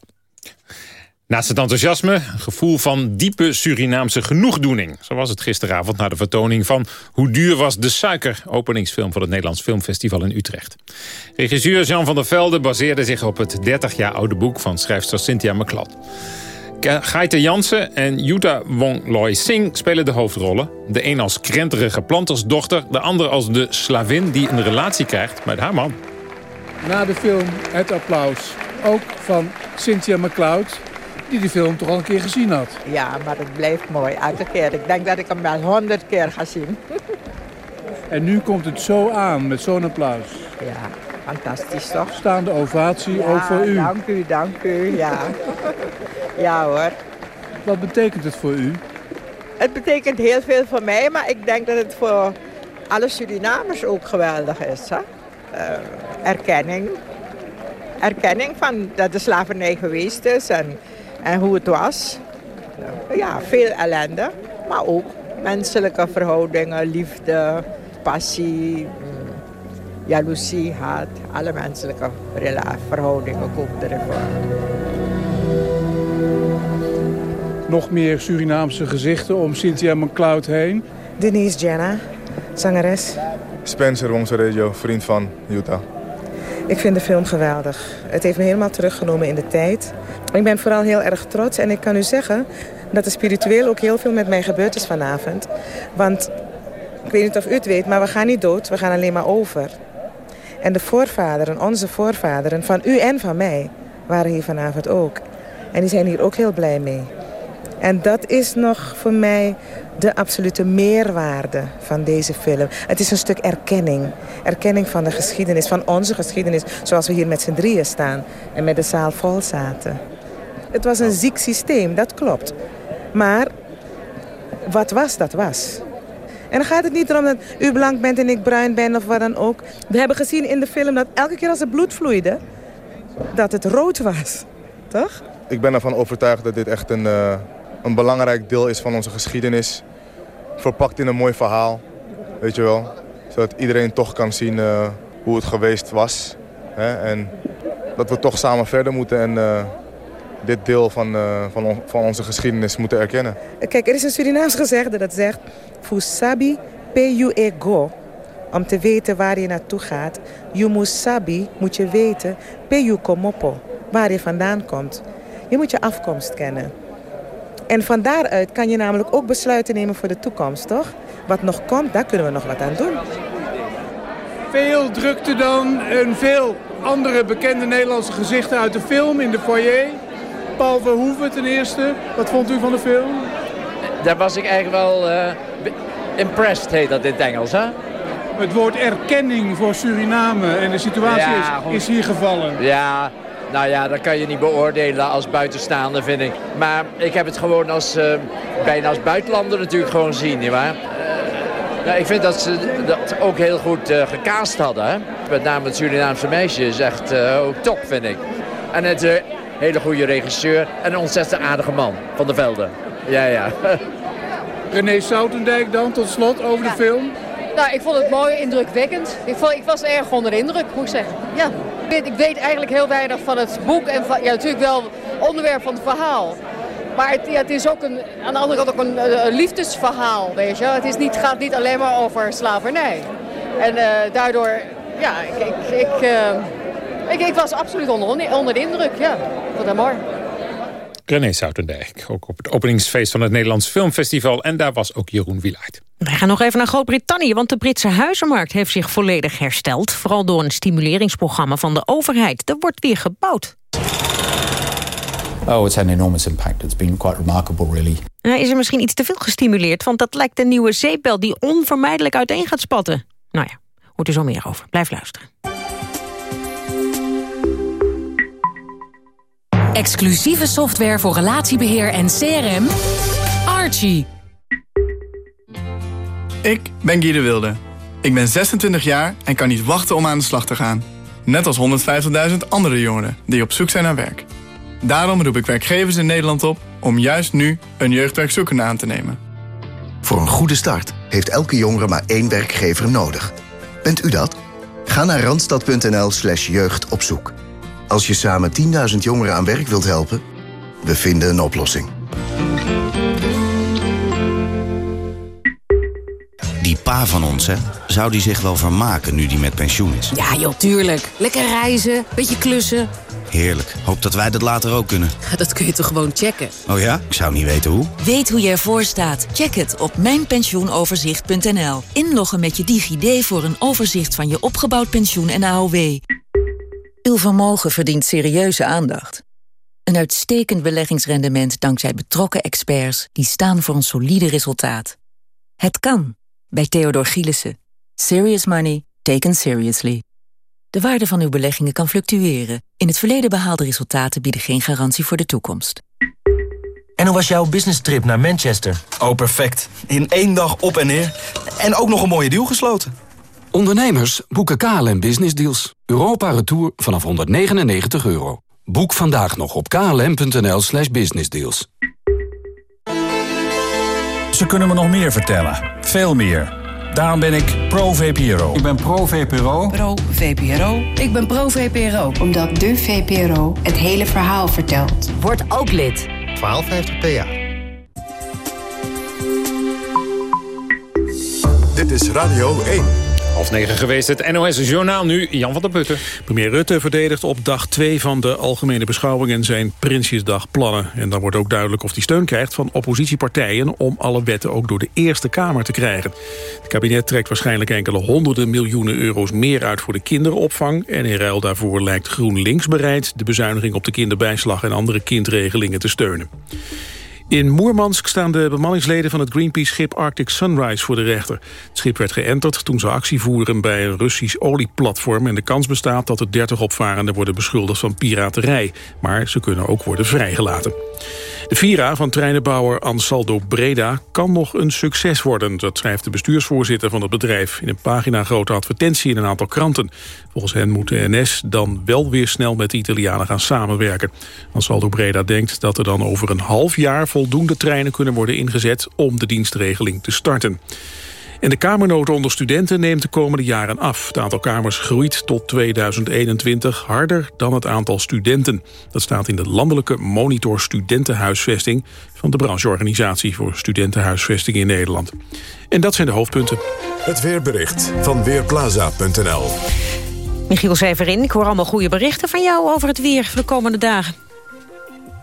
Naast het enthousiasme, een gevoel van diepe Surinaamse genoegdoening. Zo was het gisteravond na de vertoning van Hoe duur was de suiker... openingsfilm van het Nederlands Filmfestival in Utrecht. Regisseur Jean van der Velde baseerde zich op het 30 jaar oude boek... van schrijfster Cynthia McClad. Gaite Jansen en Yuta Wong Loy Singh spelen de hoofdrollen. De een als krenterige plantersdochter, de ander als de slavin... die een relatie krijgt met haar man. Na de film het applaus, ook van Cynthia McCloud die die film toch al een keer gezien had. Ja, maar het blijft mooi. Elke keer. Ik denk dat ik hem wel honderd keer ga zien. En nu komt het zo aan met zo'n applaus. Ja, fantastisch toch? Staande ovatie ja, ook voor u. dank u, dank u. Ja. ja hoor. Wat betekent het voor u? Het betekent heel veel voor mij, maar ik denk dat het voor alle Surinamers ook geweldig is. Hè? Uh, erkenning. Erkenning van dat de slavernij geweest is en en hoe het was. Ja, veel ellende, maar ook menselijke verhoudingen, liefde, passie, jaloezie, haat. Alle menselijke verhoudingen komen erin voor. Nog meer Surinaamse gezichten om Cynthia McCloud heen. Denise Jenna, zangeres. Spencer Wongserejo, vriend van Utah. Ik vind de film geweldig. Het heeft me helemaal teruggenomen in de tijd. Ik ben vooral heel erg trots en ik kan u zeggen dat er spiritueel ook heel veel met mij gebeurd is vanavond. Want, ik weet niet of u het weet, maar we gaan niet dood, we gaan alleen maar over. En de voorvaderen, onze voorvaderen, van u en van mij, waren hier vanavond ook. En die zijn hier ook heel blij mee. En dat is nog voor mij de absolute meerwaarde van deze film. Het is een stuk erkenning. Erkenning van de geschiedenis, van onze geschiedenis. Zoals we hier met z'n drieën staan en met de zaal vol zaten. Het was een ziek systeem, dat klopt. Maar wat was, dat was. En dan gaat het niet erom dat u blank bent en ik bruin ben of wat dan ook. We hebben gezien in de film dat elke keer als er bloed vloeide... dat het rood was. Toch? Ik ben ervan overtuigd dat dit echt een, uh, een belangrijk deel is van onze geschiedenis. Verpakt in een mooi verhaal, weet je wel. Zodat iedereen toch kan zien uh, hoe het geweest was. Hè? En dat we toch samen verder moeten en... Uh, dit deel van, uh, van, on, van, onze geschiedenis moeten erkennen. Kijk, er is een Surinaams gezegde dat zegt... Fusabi pu ego. Om te weten waar je naartoe gaat. You sabi, moet je weten, pu komopo. Waar je vandaan komt. Je moet je afkomst kennen. En van daaruit kan je namelijk ook besluiten nemen voor de toekomst, toch? Wat nog komt, daar kunnen we nog wat aan doen. Veel drukte dan en veel andere bekende Nederlandse gezichten uit de film in de foyer. Paul Verhoeven ten eerste. Wat vond u van de film? Daar was ik eigenlijk wel uh, impressed, heet dat in het Engels, hè? Het woord erkenning voor Suriname en de situatie is, is hier gevallen. Ja, nou ja, dat kan je niet beoordelen als buitenstaander, vind ik. Maar ik heb het gewoon als, uh, bijna als buitenlander natuurlijk gewoon zien, nietwaar? Uh, nou, ik vind dat ze dat ook heel goed uh, gecast hadden. Hè? Met name het Surinaamse meisje is echt ook top, vind ik. En het hele goede regisseur en een ontzettend aardige man van de Velden. Ja, ja. René Soutendijk dan, tot slot, over de film. Nou, ik vond het mooi, indrukwekkend. Ik, vond, ik was erg onder de indruk, moet ik zeggen. Ja. Ik, weet, ik weet eigenlijk heel weinig van het boek en van, ja, natuurlijk wel onderwerp van het verhaal. Maar het, ja, het is ook een, aan de andere kant ook een, een liefdesverhaal, weet je. Het is niet, gaat niet alleen maar over slavernij. En uh, daardoor, ja, ik... ik, ik uh, ik, ik, was absoluut onder, onder de indruk, ja. Vond dat mooi. René Soutendijk, ook op het openingsfeest van het Nederlands Filmfestival. En daar was ook Jeroen Wielaert. Wij gaan nog even naar Groot-Brittannië, want de Britse huizenmarkt heeft zich volledig hersteld. Vooral door een stimuleringsprogramma van de overheid. Er wordt weer gebouwd. Oh, it's had an enormous impact. It's been quite remarkable, really. Nou, is er misschien iets te veel gestimuleerd, want dat lijkt een nieuwe zeepbel die onvermijdelijk uiteen gaat spatten. Nou ja, hoort er zo meer over. Blijf luisteren. Exclusieve software voor relatiebeheer en CRM. Archie. Ik ben Guy de Wilde. Ik ben 26 jaar en kan niet wachten om aan de slag te gaan. Net als 150.000 andere jongeren die op zoek zijn naar werk. Daarom roep ik werkgevers in Nederland op om juist nu een jeugdwerkzoekende aan te nemen. Voor een goede start heeft elke jongere maar één werkgever nodig. Bent u dat? Ga naar randstad.nl slash jeugd op zoek. Als je samen 10.000 jongeren aan werk wilt helpen, We vinden een oplossing. Die pa van ons, hè? Zou die zich wel vermaken nu die met pensioen is? Ja, joh, tuurlijk. Lekker reizen, beetje klussen. Heerlijk. Hoop dat wij dat later ook kunnen. Dat kun je toch gewoon checken? Oh ja? Ik zou niet weten hoe. Weet hoe je ervoor staat? Check het op mijnpensioenoverzicht.nl. Inloggen met je DigiD voor een overzicht van je opgebouwd pensioen en AOW. Uw vermogen verdient serieuze aandacht. Een uitstekend beleggingsrendement dankzij betrokken experts... die staan voor een solide resultaat. Het kan, bij Theodor Gielissen. Serious money taken seriously. De waarde van uw beleggingen kan fluctueren. In het verleden behaalde resultaten bieden geen garantie voor de toekomst. En hoe was jouw business trip naar Manchester? Oh, perfect. In één dag op en neer. En ook nog een mooie deal gesloten. Ondernemers boeken KLM Business Deals. Europa Retour vanaf 199 euro. Boek vandaag nog op klm.nl slash businessdeals. Ze kunnen me nog meer vertellen. Veel meer. Daarom ben ik pro-VPRO. Ik ben pro-VPRO. Pro-VPRO. Ik ben pro-VPRO. Omdat de VPRO het hele verhaal vertelt. Word ook lid. 1250 PA. Dit is Radio 1. Half negen geweest, het NOS-journaal nu, Jan van der Putten. Premier Rutte verdedigt op dag 2 van de algemene beschouwingen zijn Prinsjesdagplannen. En dan wordt ook duidelijk of hij steun krijgt van oppositiepartijen... om alle wetten ook door de Eerste Kamer te krijgen. Het kabinet trekt waarschijnlijk enkele honderden miljoenen euro's meer uit voor de kinderopvang. En in ruil daarvoor lijkt GroenLinks bereid de bezuiniging op de kinderbijslag... en andere kindregelingen te steunen. In Moermansk staan de bemanningsleden van het Greenpeace-schip Arctic Sunrise voor de rechter. Het schip werd geënterd toen ze actie voeren bij een Russisch olieplatform... en de kans bestaat dat de 30 opvarenden worden beschuldigd van piraterij. Maar ze kunnen ook worden vrijgelaten. De Vira van treinenbouwer Ansaldo Breda kan nog een succes worden. Dat schrijft de bestuursvoorzitter van het bedrijf... in een pagina grote advertentie in een aantal kranten. Volgens hen moet de NS dan wel weer snel met de Italianen gaan samenwerken. Ansaldo Breda denkt dat er dan over een half jaar... voldoende treinen kunnen worden ingezet om de dienstregeling te starten. En de kamernood onder studenten neemt de komende jaren af. Het aantal kamers groeit tot 2021 harder dan het aantal studenten. Dat staat in de landelijke monitor studentenhuisvesting... van de brancheorganisatie voor studentenhuisvesting in Nederland. En dat zijn de hoofdpunten. Het weerbericht van Weerplaza.nl Michiel Severin, ik hoor allemaal goede berichten van jou over het weer voor de komende dagen.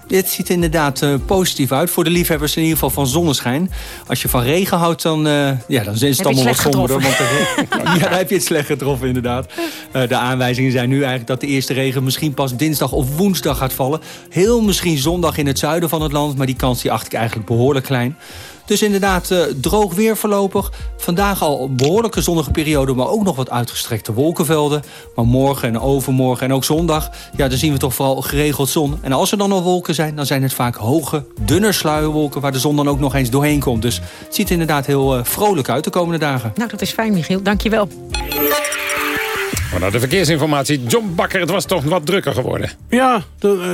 Dit ziet inderdaad uh, positief uit. Voor de liefhebbers in ieder geval van zonneschijn. Als je van regen houdt, dan, uh, ja, dan is het allemaal wat somberder. Want ja, dan heb je het slecht getroffen, inderdaad. Uh, de aanwijzingen zijn nu eigenlijk dat de eerste regen misschien pas dinsdag of woensdag gaat vallen. Heel misschien zondag in het zuiden van het land. Maar die kans die acht ik eigenlijk behoorlijk klein. Dus inderdaad uh, droog weer voorlopig. Vandaag al een behoorlijke zonnige periode, maar ook nog wat uitgestrekte wolkenvelden. Maar morgen en overmorgen en ook zondag, ja, dan zien we toch vooral geregeld zon. En als er dan nog wolken zijn, dan zijn het vaak hoge, dunne sluierwolken... waar de zon dan ook nog eens doorheen komt. Dus het ziet er inderdaad heel uh, vrolijk uit de komende dagen. Nou, dat is fijn, Michiel. Dank je wel. Maar de verkeersinformatie. John Bakker, het was toch wat drukker geworden. Ja,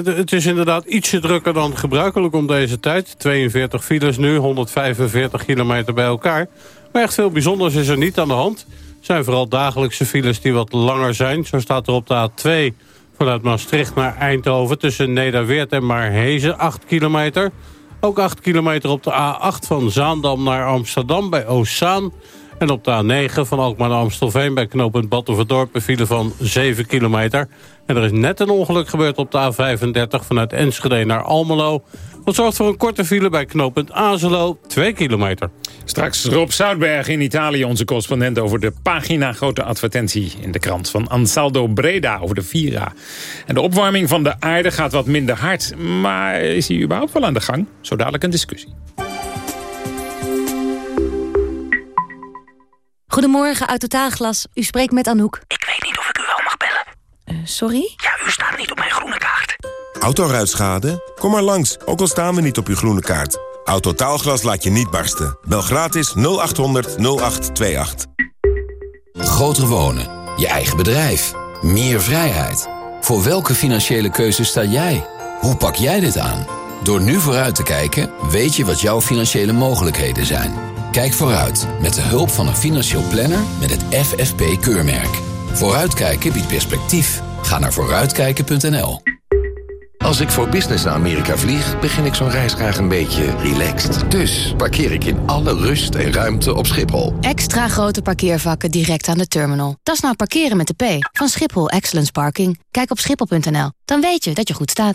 het is inderdaad ietsje drukker dan gebruikelijk om deze tijd. 42 files nu, 145 kilometer bij elkaar. Maar echt veel bijzonders is er niet aan de hand. Het zijn vooral dagelijkse files die wat langer zijn. Zo staat er op de A2 vanuit Maastricht naar Eindhoven... tussen Nederweert en Maarhezen, 8 kilometer. Ook 8 kilometer op de A8 van Zaandam naar Amsterdam bij Oostzaan... En op de A9 van Alkmaar naar Amstelveen bij knooppunt Battenverdorp... een file van 7 kilometer. En er is net een ongeluk gebeurd op de A35 vanuit Enschede naar Almelo. Dat zorgt voor een korte file bij knooppunt Azelo, 2 kilometer. Straks Rob Zoutberg in Italië, onze correspondent... over de pagina grote advertentie in de krant van Ansaldo Breda over de Vira. En de opwarming van de aarde gaat wat minder hard. Maar is hij überhaupt wel aan de gang? Zo dadelijk een discussie. Goedemorgen, uit Totaalglas. U spreekt met Anouk. Ik weet niet of ik u wel mag bellen. Uh, sorry? Ja, u staat niet op mijn groene kaart. Autoruitschade? Kom maar langs, ook al staan we niet op uw groene kaart. Autotaalglas laat je niet barsten. Bel gratis 0800 0828. Groter wonen, je eigen bedrijf, meer vrijheid. Voor welke financiële keuze sta jij? Hoe pak jij dit aan? Door nu vooruit te kijken, weet je wat jouw financiële mogelijkheden zijn. Kijk vooruit met de hulp van een financieel planner met het FFP-keurmerk. Vooruitkijken biedt perspectief. Ga naar vooruitkijken.nl. Als ik voor business naar Amerika vlieg, begin ik zo'n reis graag een beetje relaxed. Dus parkeer ik in alle rust en ruimte op Schiphol. Extra grote parkeervakken direct aan de terminal. Dat is nou parkeren met de P van Schiphol Excellence Parking. Kijk op schiphol.nl, dan weet je dat je goed staat.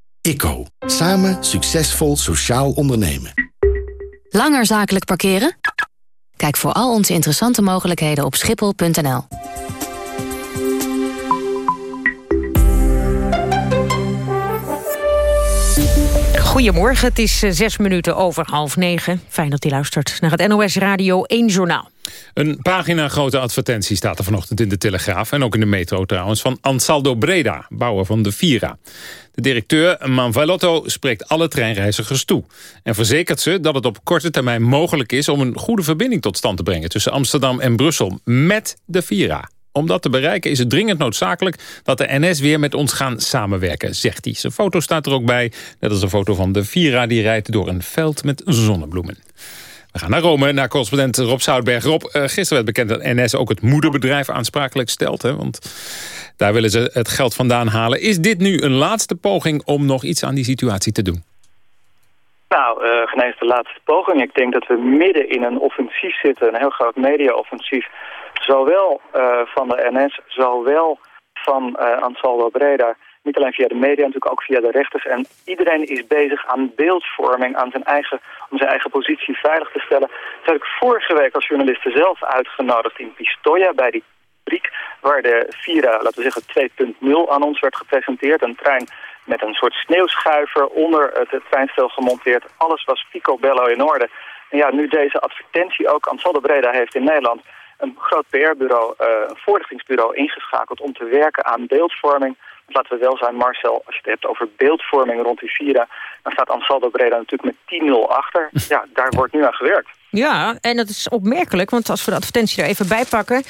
ICO. Samen succesvol sociaal ondernemen. Langer zakelijk parkeren? Kijk voor al onze interessante mogelijkheden op schiphol.nl. Goedemorgen, het is eh, zes minuten over half negen. Fijn dat u luistert naar het NOS Radio 1 Journaal. Een pagina grote advertentie staat er vanochtend in de Telegraaf... en ook in de metro trouwens, van Ansaldo Breda, bouwer van de Vira. De directeur Manvalotto spreekt alle treinreizigers toe... en verzekert ze dat het op korte termijn mogelijk is... om een goede verbinding tot stand te brengen tussen Amsterdam en Brussel... met de Vira. Om dat te bereiken is het dringend noodzakelijk dat de NS weer met ons gaan samenwerken, zegt hij. Zijn foto staat er ook bij, net als een foto van de Vira die rijdt door een veld met zonnebloemen. We gaan naar Rome, naar correspondent Rob Zoutberg. Rob, uh, gisteren werd bekend dat NS ook het moederbedrijf aansprakelijk stelt. Hè? Want daar willen ze het geld vandaan halen. Is dit nu een laatste poging om nog iets aan die situatie te doen? Nou, uh, geen de laatste poging. Ik denk dat we midden in een offensief zitten, een heel groot media-offensief zowel uh, van de NS, zowel van uh, Ansaldo Breda. Niet alleen via de media, natuurlijk ook via de rechters. En iedereen is bezig aan beeldvorming, aan zijn eigen, om zijn eigen positie veilig te stellen. Dat heb ik vorige week als journaliste zelf uitgenodigd in Pistoia bij die fabriek. Waar de Vira, laten we zeggen 2.0 aan ons werd gepresenteerd. Een trein met een soort sneeuwschuiver onder het treinstel gemonteerd. Alles was picobello in orde. En ja, nu deze advertentie ook Ansaldo Breda heeft in Nederland een groot PR-bureau, uh, een voorlichtingsbureau ingeschakeld om te werken aan beeldvorming. Laten we wel zijn, Marcel, als je het hebt over beeldvorming rond die Vira, dan staat Ansaldo Breda natuurlijk met 10-0 achter. Ja, daar wordt nu aan gewerkt. Ja, en dat is opmerkelijk, want als we de advertentie er even bij pakken...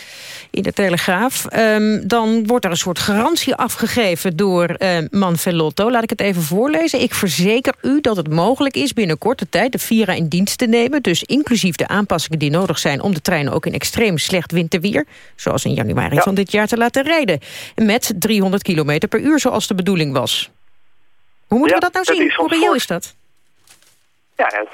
in de Telegraaf, um, dan wordt er een soort garantie afgegeven door uh, Manfellotto. Laat ik het even voorlezen. Ik verzeker u dat het mogelijk is binnen korte tijd de Vira in dienst te nemen... dus inclusief de aanpassingen die nodig zijn om de treinen ook in extreem slecht winterweer... zoals in januari ja. van dit jaar te laten rijden. Met 300 km per uur, zoals de bedoeling was. Hoe moeten ja, we dat nou zien? Hoe reëel is dat? Ja,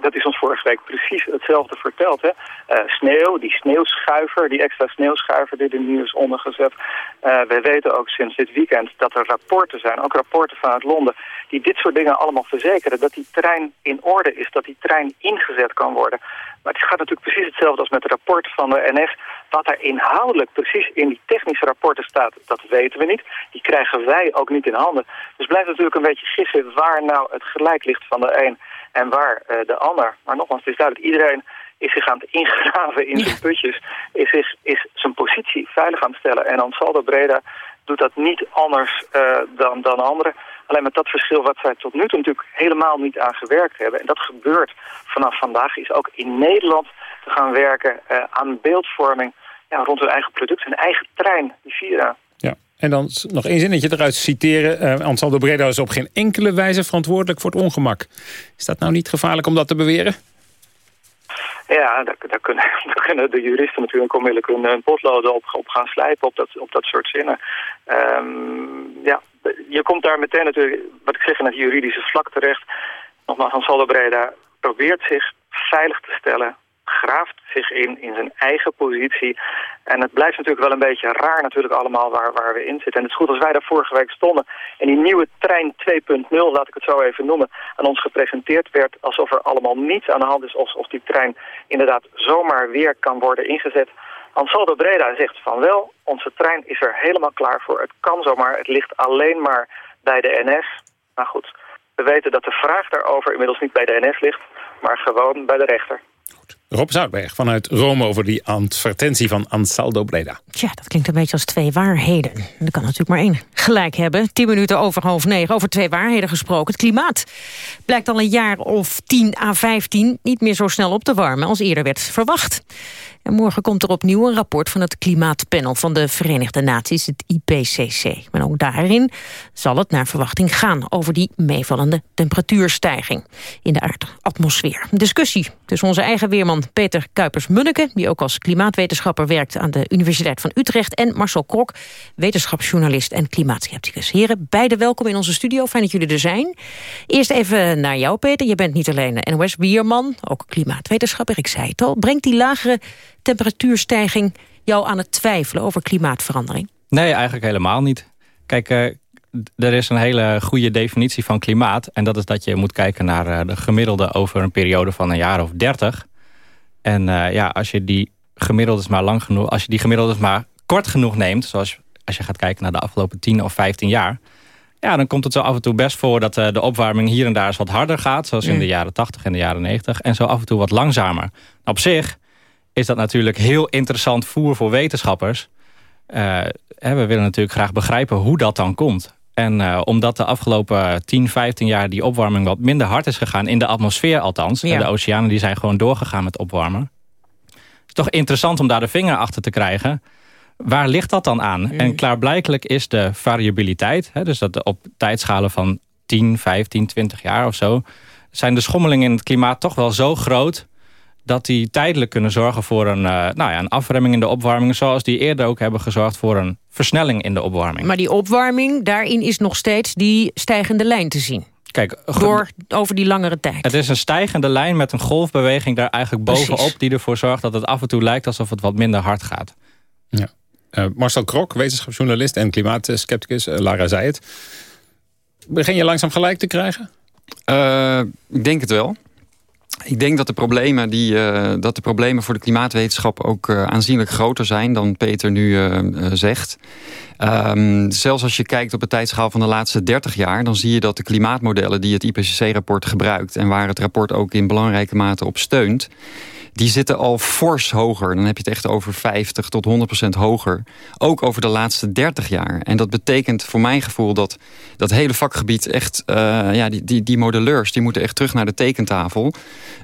dat is ons vorige week precies hetzelfde verteld. Hè? Uh, sneeuw, die sneeuwschuiver, die extra sneeuwschuiver die er nu is ondergezet. Uh, wij weten ook sinds dit weekend dat er rapporten zijn, ook rapporten vanuit Londen... die dit soort dingen allemaal verzekeren. Dat die trein in orde is, dat die trein ingezet kan worden. Maar het gaat natuurlijk precies hetzelfde als met de rapporten van de NS. Wat er inhoudelijk precies in die technische rapporten staat, dat weten we niet. Die krijgen wij ook niet in handen. Dus blijft natuurlijk een beetje gissen waar nou het gelijk ligt van de een en waar uh, de ander. Maar nogmaals, het is duidelijk, iedereen is zich aan het ingraven in zijn putjes, is, is, is zijn positie veilig aan het stellen. En Ansaldo Breda doet dat niet anders uh, dan, dan anderen. Alleen met dat verschil wat zij tot nu toe natuurlijk helemaal niet aan gewerkt hebben. En dat gebeurt vanaf vandaag, is ook in Nederland te gaan werken uh, aan beeldvorming ja, rond hun eigen product, hun eigen trein, die Vira. En dan nog één zinnetje eruit citeren. Uh, Ansaldo Breda is op geen enkele wijze verantwoordelijk voor het ongemak. Is dat nou niet gevaarlijk om dat te beweren? Ja, daar, kunnen, de juristen natuurlijk onmiddellijk hun, hun potloden op, gaan slijpen op dat, op dat soort zinnen. Um, ja, je komt daar meteen natuurlijk, wat ik zeg, in het juridische vlak terecht. Nogmaals, Ansaldo Breda probeert zich veilig te stellen graaft zich in, in zijn eigen positie. En het blijft natuurlijk wel een beetje raar natuurlijk allemaal waar, waar we in zitten. En het is goed als wij daar vorige week stonden en die nieuwe trein 2.0, laat ik het zo even noemen, aan ons gepresenteerd werd alsof er allemaal niets aan de hand is, alsof die trein inderdaad zomaar weer kan worden ingezet. Ansaldo Breda zegt van wel, onze trein is er helemaal klaar voor. Het kan zomaar, het ligt alleen maar bij de NS. Maar goed, we weten dat de vraag daarover inmiddels niet bij de NS ligt, maar gewoon bij de rechter. Rob Zoutberg vanuit Rome over die advertentie van Ansaldo Breda. Tja, dat klinkt een beetje als twee waarheden. Er kan natuurlijk maar één gelijk hebben. Tien minuten over half negen, over twee waarheden gesproken. Het klimaat blijkt al een jaar of 10 à 15 niet meer zo snel op te warmen als eerder werd verwacht. En morgen komt er opnieuw een rapport van het Klimaatpanel van de Verenigde Naties, het IPCC. Maar ook daarin zal het naar verwachting gaan over die meevallende temperatuurstijging in de aardatmosfeer. Discussie tussen onze eigen weerman Peter Kuipers-Munneke, die ook als klimaatwetenschapper werkt aan de Universiteit van Utrecht, en Marcel Krok, wetenschapsjournalist en klimaatskepticus. Heren, beide welkom in onze studio. Fijn dat jullie er zijn. Eerst even naar jou, Peter. Je bent niet alleen NOS-weerman, ook klimaatwetenschapper, ik zei het al. Brengt die lagere temperatuurstijging jou aan het twijfelen over klimaatverandering? Nee, eigenlijk helemaal niet. Kijk, uh, er is een hele goede definitie van klimaat. En dat is dat je moet kijken naar uh, de gemiddelde over een periode van een jaar of dertig. En uh, ja, als je die gemiddeldes maar lang genoeg, als je die gemiddeldes maar kort genoeg neemt, zoals als je gaat kijken naar de afgelopen 10 of 15 jaar, ja, dan komt het zo af en toe best voor dat de opwarming hier en daar eens wat harder gaat, zoals in de jaren 80 en de jaren 90, en zo af en toe wat langzamer. Op zich is dat natuurlijk heel interessant voer voor wetenschappers. Uh, we willen natuurlijk graag begrijpen hoe dat dan komt. En uh, omdat de afgelopen 10, 15 jaar die opwarming wat minder hard is gegaan... in de atmosfeer althans, ja. en de oceanen die zijn gewoon doorgegaan met opwarmen... is het toch interessant om daar de vinger achter te krijgen. Waar ligt dat dan aan? Mm. En klaarblijkelijk is de variabiliteit... Hè, dus dat op tijdschalen van 10, 15, 20 jaar of zo... zijn de schommelingen in het klimaat toch wel zo groot dat die tijdelijk kunnen zorgen voor een, uh, nou ja, een afremming in de opwarming... zoals die eerder ook hebben gezorgd voor een versnelling in de opwarming. Maar die opwarming, daarin is nog steeds die stijgende lijn te zien. Kijk, Door, over die langere tijd. Het is een stijgende lijn met een golfbeweging daar eigenlijk bovenop... Precies. die ervoor zorgt dat het af en toe lijkt alsof het wat minder hard gaat. Ja. Uh, Marcel Krok, wetenschapsjournalist en klimaatskepticus. Uh, Lara zei het. Begin je langzaam gelijk te krijgen? Uh, ik denk het wel. Ik denk dat de, problemen die, uh, dat de problemen voor de klimaatwetenschap ook uh, aanzienlijk groter zijn dan Peter nu uh, zegt. Um, zelfs als je kijkt op de tijdschaal van de laatste 30 jaar... dan zie je dat de klimaatmodellen die het IPCC-rapport gebruikt... en waar het rapport ook in belangrijke mate op steunt die zitten al fors hoger. Dan heb je het echt over 50 tot 100 procent hoger. Ook over de laatste 30 jaar. En dat betekent voor mijn gevoel dat dat hele vakgebied echt... Uh, ja, die, die, die modelleurs die moeten echt terug naar de tekentafel.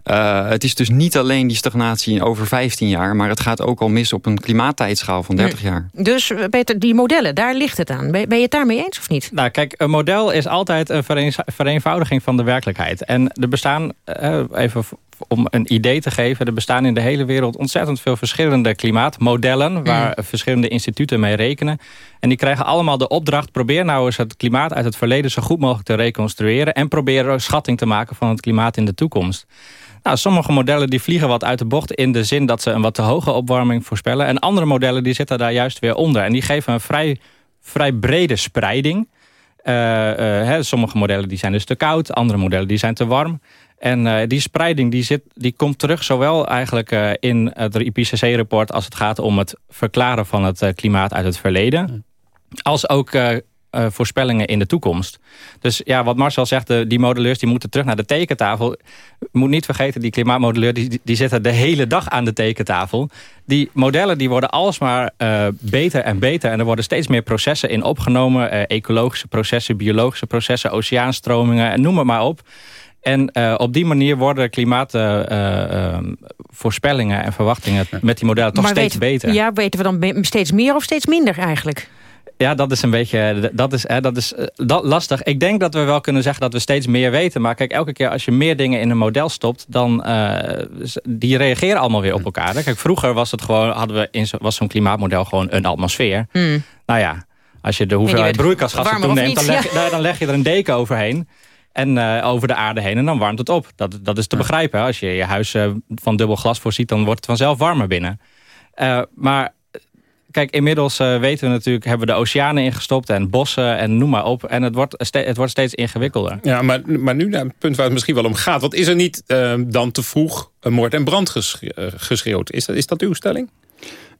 Uh, het is dus niet alleen die stagnatie in over 15 jaar... maar het gaat ook al mis op een klimaattijdschaal van 30 jaar. Dus Peter, die modellen, daar ligt het aan. Ben je het daarmee eens of niet? Nou kijk, een model is altijd een vereenvoudiging van de werkelijkheid. En er bestaan, uh, even om een idee te geven. Er bestaan in de hele wereld ontzettend veel verschillende klimaatmodellen... waar mm. verschillende instituten mee rekenen. En die krijgen allemaal de opdracht... probeer nou eens het klimaat uit het verleden zo goed mogelijk te reconstrueren... en probeer een schatting te maken van het klimaat in de toekomst. Nou, sommige modellen die vliegen wat uit de bocht in de zin dat ze een wat te hoge opwarming voorspellen. En andere modellen die zitten daar juist weer onder. En die geven een vrij, vrij brede spreiding. Uh, uh, hè, sommige modellen die zijn dus te koud, andere modellen die zijn te warm. En uh, die spreiding die zit, die komt terug zowel eigenlijk uh, in het IPCC-rapport... als het gaat om het verklaren van het uh, klimaat uit het verleden... als ook voorspellingen in de toekomst. Dus ja, wat Marcel zegt, de, die modelleurs die moeten terug naar de tekentafel. Moet niet vergeten, die klimaatmodelleur die, die zitten de hele dag aan de tekentafel. Die modellen die worden alsmaar beter en beter... en er worden steeds meer processen in opgenomen. ecologische processen, biologische processen, oceaanstromingen, en noem het maar op... En uh, op die manier worden klimaatvoorspellingen uh, uh, en verwachtingen met die modellen toch maar steeds weten, beter. Ja, weten we dan steeds meer of steeds minder eigenlijk? Ja, dat is een beetje dat is, dat is dat lastig. Ik denk dat we wel kunnen zeggen dat we steeds meer weten. Maar kijk, elke keer als je meer dingen in een model stopt... dan die reageren allemaal weer op elkaar. Kijk, vroeger was het gewoon, hadden we in zo, was zo'n klimaatmodel gewoon een atmosfeer. Hmm. Nou ja, als je de hoeveelheid broeikasgassen toeneemt... Dan, leg, ja. dan leg je er een deken overheen en uh, over de aarde heen en dan warmt het op. Dat, dat is te ja. begrijpen. Als je je huis uh, van dubbel glas voorziet, dan wordt het vanzelf warmer binnen. Uh, maar kijk, inmiddels weten we natuurlijk, hebben we de oceanen ingestopt en bossen en noem maar op. En het wordt, het wordt steeds ingewikkelder. Ja, maar, maar nu naar het punt waar het misschien wel om gaat. Wat is er niet dan te vroeg een moord en brand geschreeuwd? Is dat, is dat uw stelling?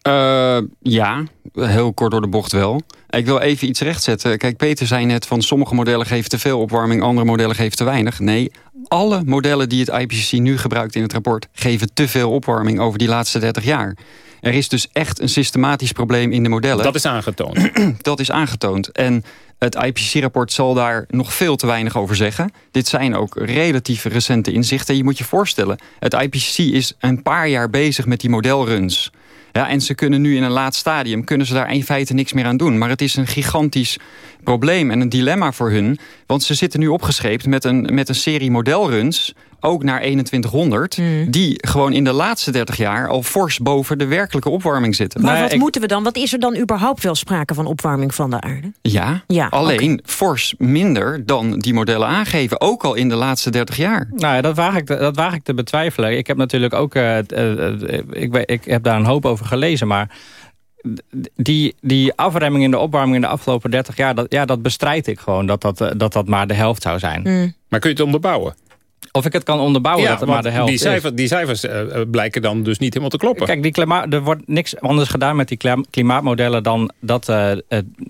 Uh, ja, heel kort door de bocht wel. Ik wil even iets rechtzetten. Kijk, Peter zei net van sommige modellen geven te veel opwarming, andere modellen geven te weinig. Nee, alle modellen die het IPCC nu gebruikt in het rapport... geven te veel opwarming over die laatste 30 jaar. Er is dus echt een systematisch probleem in de modellen. Dat is aangetoond. dat is aangetoond. En het IPCC-rapport zal daar nog veel te weinig over zeggen. Dit zijn ook relatief recente inzichten. Je moet je voorstellen, het IPCC is een paar jaar bezig met die modelruns. Ja, en ze kunnen nu in een laat stadium kunnen ze daar in feite niks meer aan doen. Maar het is een gigantisch probleem en een dilemma voor hun. Want ze zitten nu opgescheept met een, met een serie modelruns ook naar 2100... Hmm. die gewoon in de laatste 30 jaar al fors boven de werkelijke opwarming zitten. Maar wat moeten we dan? Wat is er dan überhaupt wel sprake van opwarming van de aarde? Ja, ja alleen fors minder dan die modellen aangeven. Ook al in de laatste 30 jaar. Nou ja, dat waag ik, dat waag ik te betwijfelen. Ik heb natuurlijk ook... Uh, ik, ik heb daar een hoop over gelezen, maar die, die afremming in de opwarming in de afgelopen 30 jaar... dat, ja, dat bestrijd ik gewoon, dat dat, dat dat maar de helft zou zijn. Hmm. Maar kun je het onderbouwen? Of ik het kan onderbouwen dat het maar de helft die cijfers, Die cijfers uh, blijken dan dus niet helemaal te kloppen. Kijk, die klimaat, er wordt niks anders gedaan met die klimaatmodellen dan dat... Uh,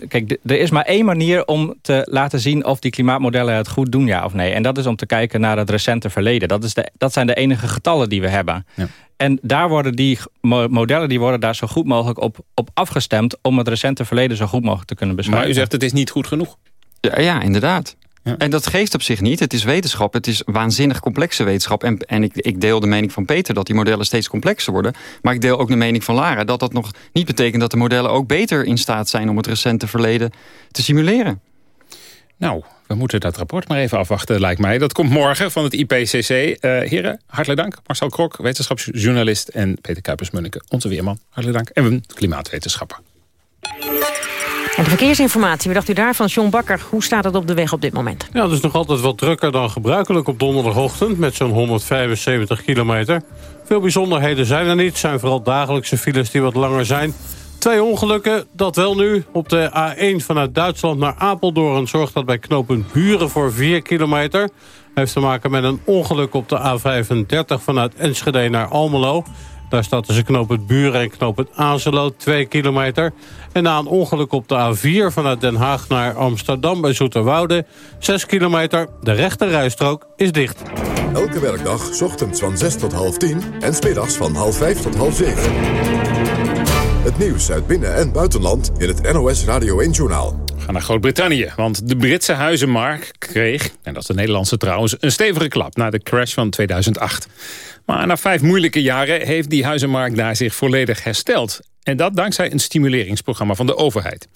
kijk, er is maar één manier om te laten zien of die klimaatmodellen het goed doen, ja of nee. En dat is om te kijken naar het recente verleden. Dat, is de, dat zijn de enige getallen die we hebben. Ja. En daar worden die modellen die worden daar zo goed mogelijk op, op afgestemd... om het recente verleden zo goed mogelijk te kunnen beschrijven. Maar u zegt het is niet goed genoeg. Ja, ja inderdaad. En dat geeft op zich niet. Het is wetenschap. Het is waanzinnig complexe wetenschap. En, en ik, ik, deel de mening van Peter dat die modellen steeds complexer worden. Maar ik deel ook de mening van Lara dat dat nog niet betekent... dat de modellen ook beter in staat zijn om het recente verleden te simuleren. Nou, we moeten dat rapport maar even afwachten, lijkt mij. Dat komt morgen van het IPCC. Uh, eh, heren, hartelijk dank. Marcel Krok, wetenschapsjournalist. En Peter Kuipers-Munneke, onze weerman. Hartelijk dank. En we klimaatwetenschapper. En de verkeersinformatie, wat dacht u daarvan? John Bakker, hoe staat het op de weg op dit moment? Ja, het is nog altijd wat drukker dan gebruikelijk op donderdagochtend... met zo'n 175 kilometer. Veel bijzonderheden zijn er niet. Het zijn vooral dagelijkse files die wat langer zijn. Twee ongelukken, dat wel nu. Op de A1 vanuit Duitsland naar Apeldoorn... zorgt dat bij knooppunt Buren voor 4 kilometer. Heeft te maken met een ongeluk op de A35 vanuit Enschede naar Almelo. Daar staat tussen knoop het Buren en knoop het Azelo 2 kilometer. En na een ongeluk op de A4 vanuit Den Haag naar Amsterdam bij Zoeterwoude 6 kilometer. De rechte rijstrook is dicht. Elke werkdag, ochtends van 6 tot half 10 en smiddags van half 5 tot half 7. Het nieuws uit binnen- en buitenland in het NOS Radio 1-journaal. We gaan naar Groot-Brittannië, want de Britse huizenmarkt kreeg... en dat is de Nederlandse trouwens, een stevige klap... na de crash van 2008. Maar na vijf moeilijke jaren heeft die huizenmarkt daar zich volledig hersteld. En dat dankzij een stimuleringsprogramma van de overheid.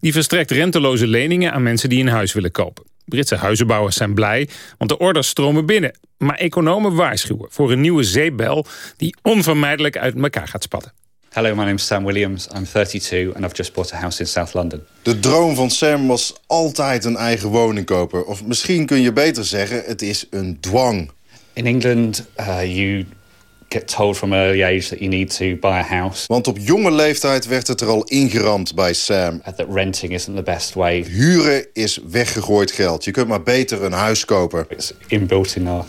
Die verstrekt renteloze leningen aan mensen die een huis willen kopen. Britse huizenbouwers zijn blij, want de orders stromen binnen. Maar economen waarschuwen voor een nieuwe zeepbel... die onvermijdelijk uit elkaar gaat spatten. Hello, my name is Sam Williams. I'm 32 and I've just bought a house in South London. De droom van Sam was altijd een eigen woning kopen. Of misschien kun je beter zeggen, het is een dwang. In England, uh, you get told from early age that you need to buy a house. Want op jonge leeftijd werd het er al ingeramd bij Sam. That renting isn't the best way. Huren is weggegooid geld. Je kunt maar beter een huis kopen. It's inbuilt in our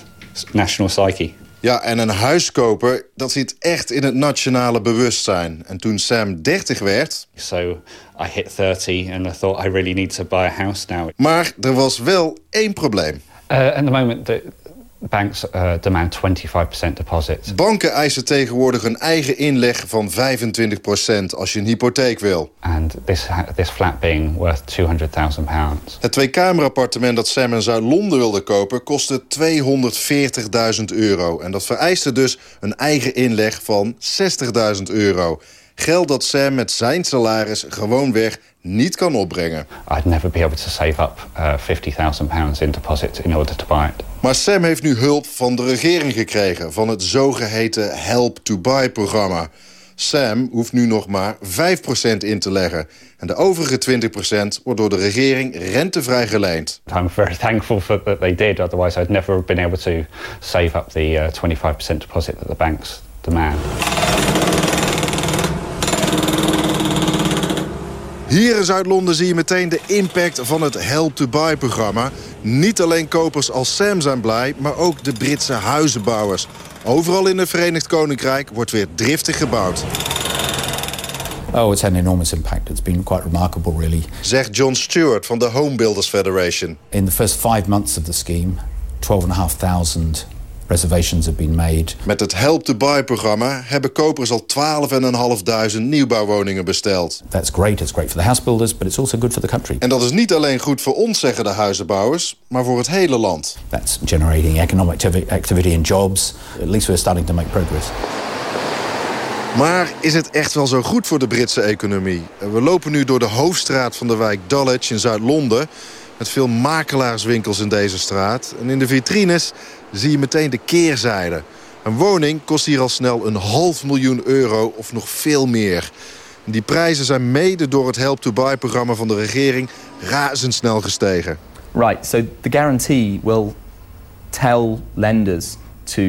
national psyche. Ja, en een huis kopen, dat zit echt in het nationale bewustzijn. En toen Sam 30 werd... So I hit 30 and I thought I really need to buy a house now. Maar er was wel één probleem. Uh, at the moment, the, Banks uh, demand 25% deposit. Banken eisen tegenwoordig een eigen inleg van 25% als je een hypotheek wil. And this, this flat being worth 200.000 pounds. Het tweekamerappartement dat Sam in Zuid-Londen wilde kopen kostte 240.000 euro. En dat vereiste dus een eigen inleg van 60.000 euro. Geld dat Sam met zijn salaris gewoonweg niet kan opbrengen. I'd never be able to save up uh, 50.000 pounds in deposit in order to buy it. Maar Sam heeft nu hulp van de regering gekregen... van het zogeheten Help to Buy-programma. Sam hoeft nu nog maar 5% in te leggen. En de overige 20% wordt door de regering rentevrij geleend. I'm very thankful for that they did. Otherwise I'd never been able to save up the uh, 25% deposit that the banks demand. Hier in Zuid-Londen zie je meteen de impact van het Help to Buy-programma. Niet alleen kopers als Sam zijn blij, maar ook de Britse huizenbouwers. Overal in het Verenigd Koninkrijk wordt weer driftig gebouwd. Oh, it's had an enormous impact. It's been quite remarkable, really. Zegt John Stewart van de Home Builders Federation. In the first five months of the scheme, 12,500 reservations have been made. Met het Help to Buy-programma hebben kopers al 12.500 nieuwbouwwoningen besteld. That's great. It's great for the house builders, but it's also good for the country. En dat is niet alleen goed voor ons, zeggen de huizenbouwers, maar voor het hele land. That's generating economic activity and jobs. At least we're starting to make progress. Maar is het echt wel zo goed voor de Britse economie? We lopen nu door de hoofdstraat van de wijk Dulwich in Zuid-Londen... met veel makelaarswinkels in deze straat. En in de vitrines zie je meteen de keerzijde. Een woning kost hier al snel een half miljoen euro of nog veel meer. die prijzen zijn mede door het Help to Buy-programma van de regering razendsnel gestegen. Right, so the guarantee will tell lenders to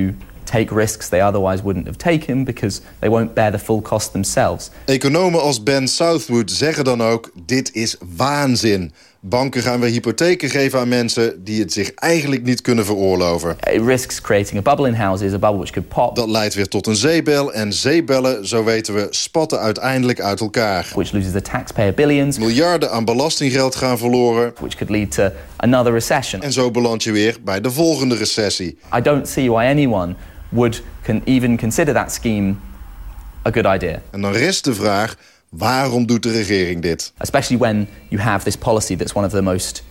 take risks they otherwise wouldn't have taken because they won't bear the full cost themselves. Economen als Ben Southwood zeggen dan ook: dit is waanzin. Banken gaan weer hypotheken geven aan mensen die het zich eigenlijk niet kunnen veroorloven. It risks creating a bubble in houses, a bubble which could pop. Dat leidt weer tot een zeebel en zeebellen, zo weten we, spatten uiteindelijk uit elkaar. Which loses the taxpayer billions. Miljarden aan belastinggeld gaan verloren. Which could lead to another recession. En zo beland je weer bij de volgende recessie. I don't see why anyone would can even consider that scheme a good idea. En dan rest de vraag Waarom doet de regering dit? Especially when you have this policy that's one of the most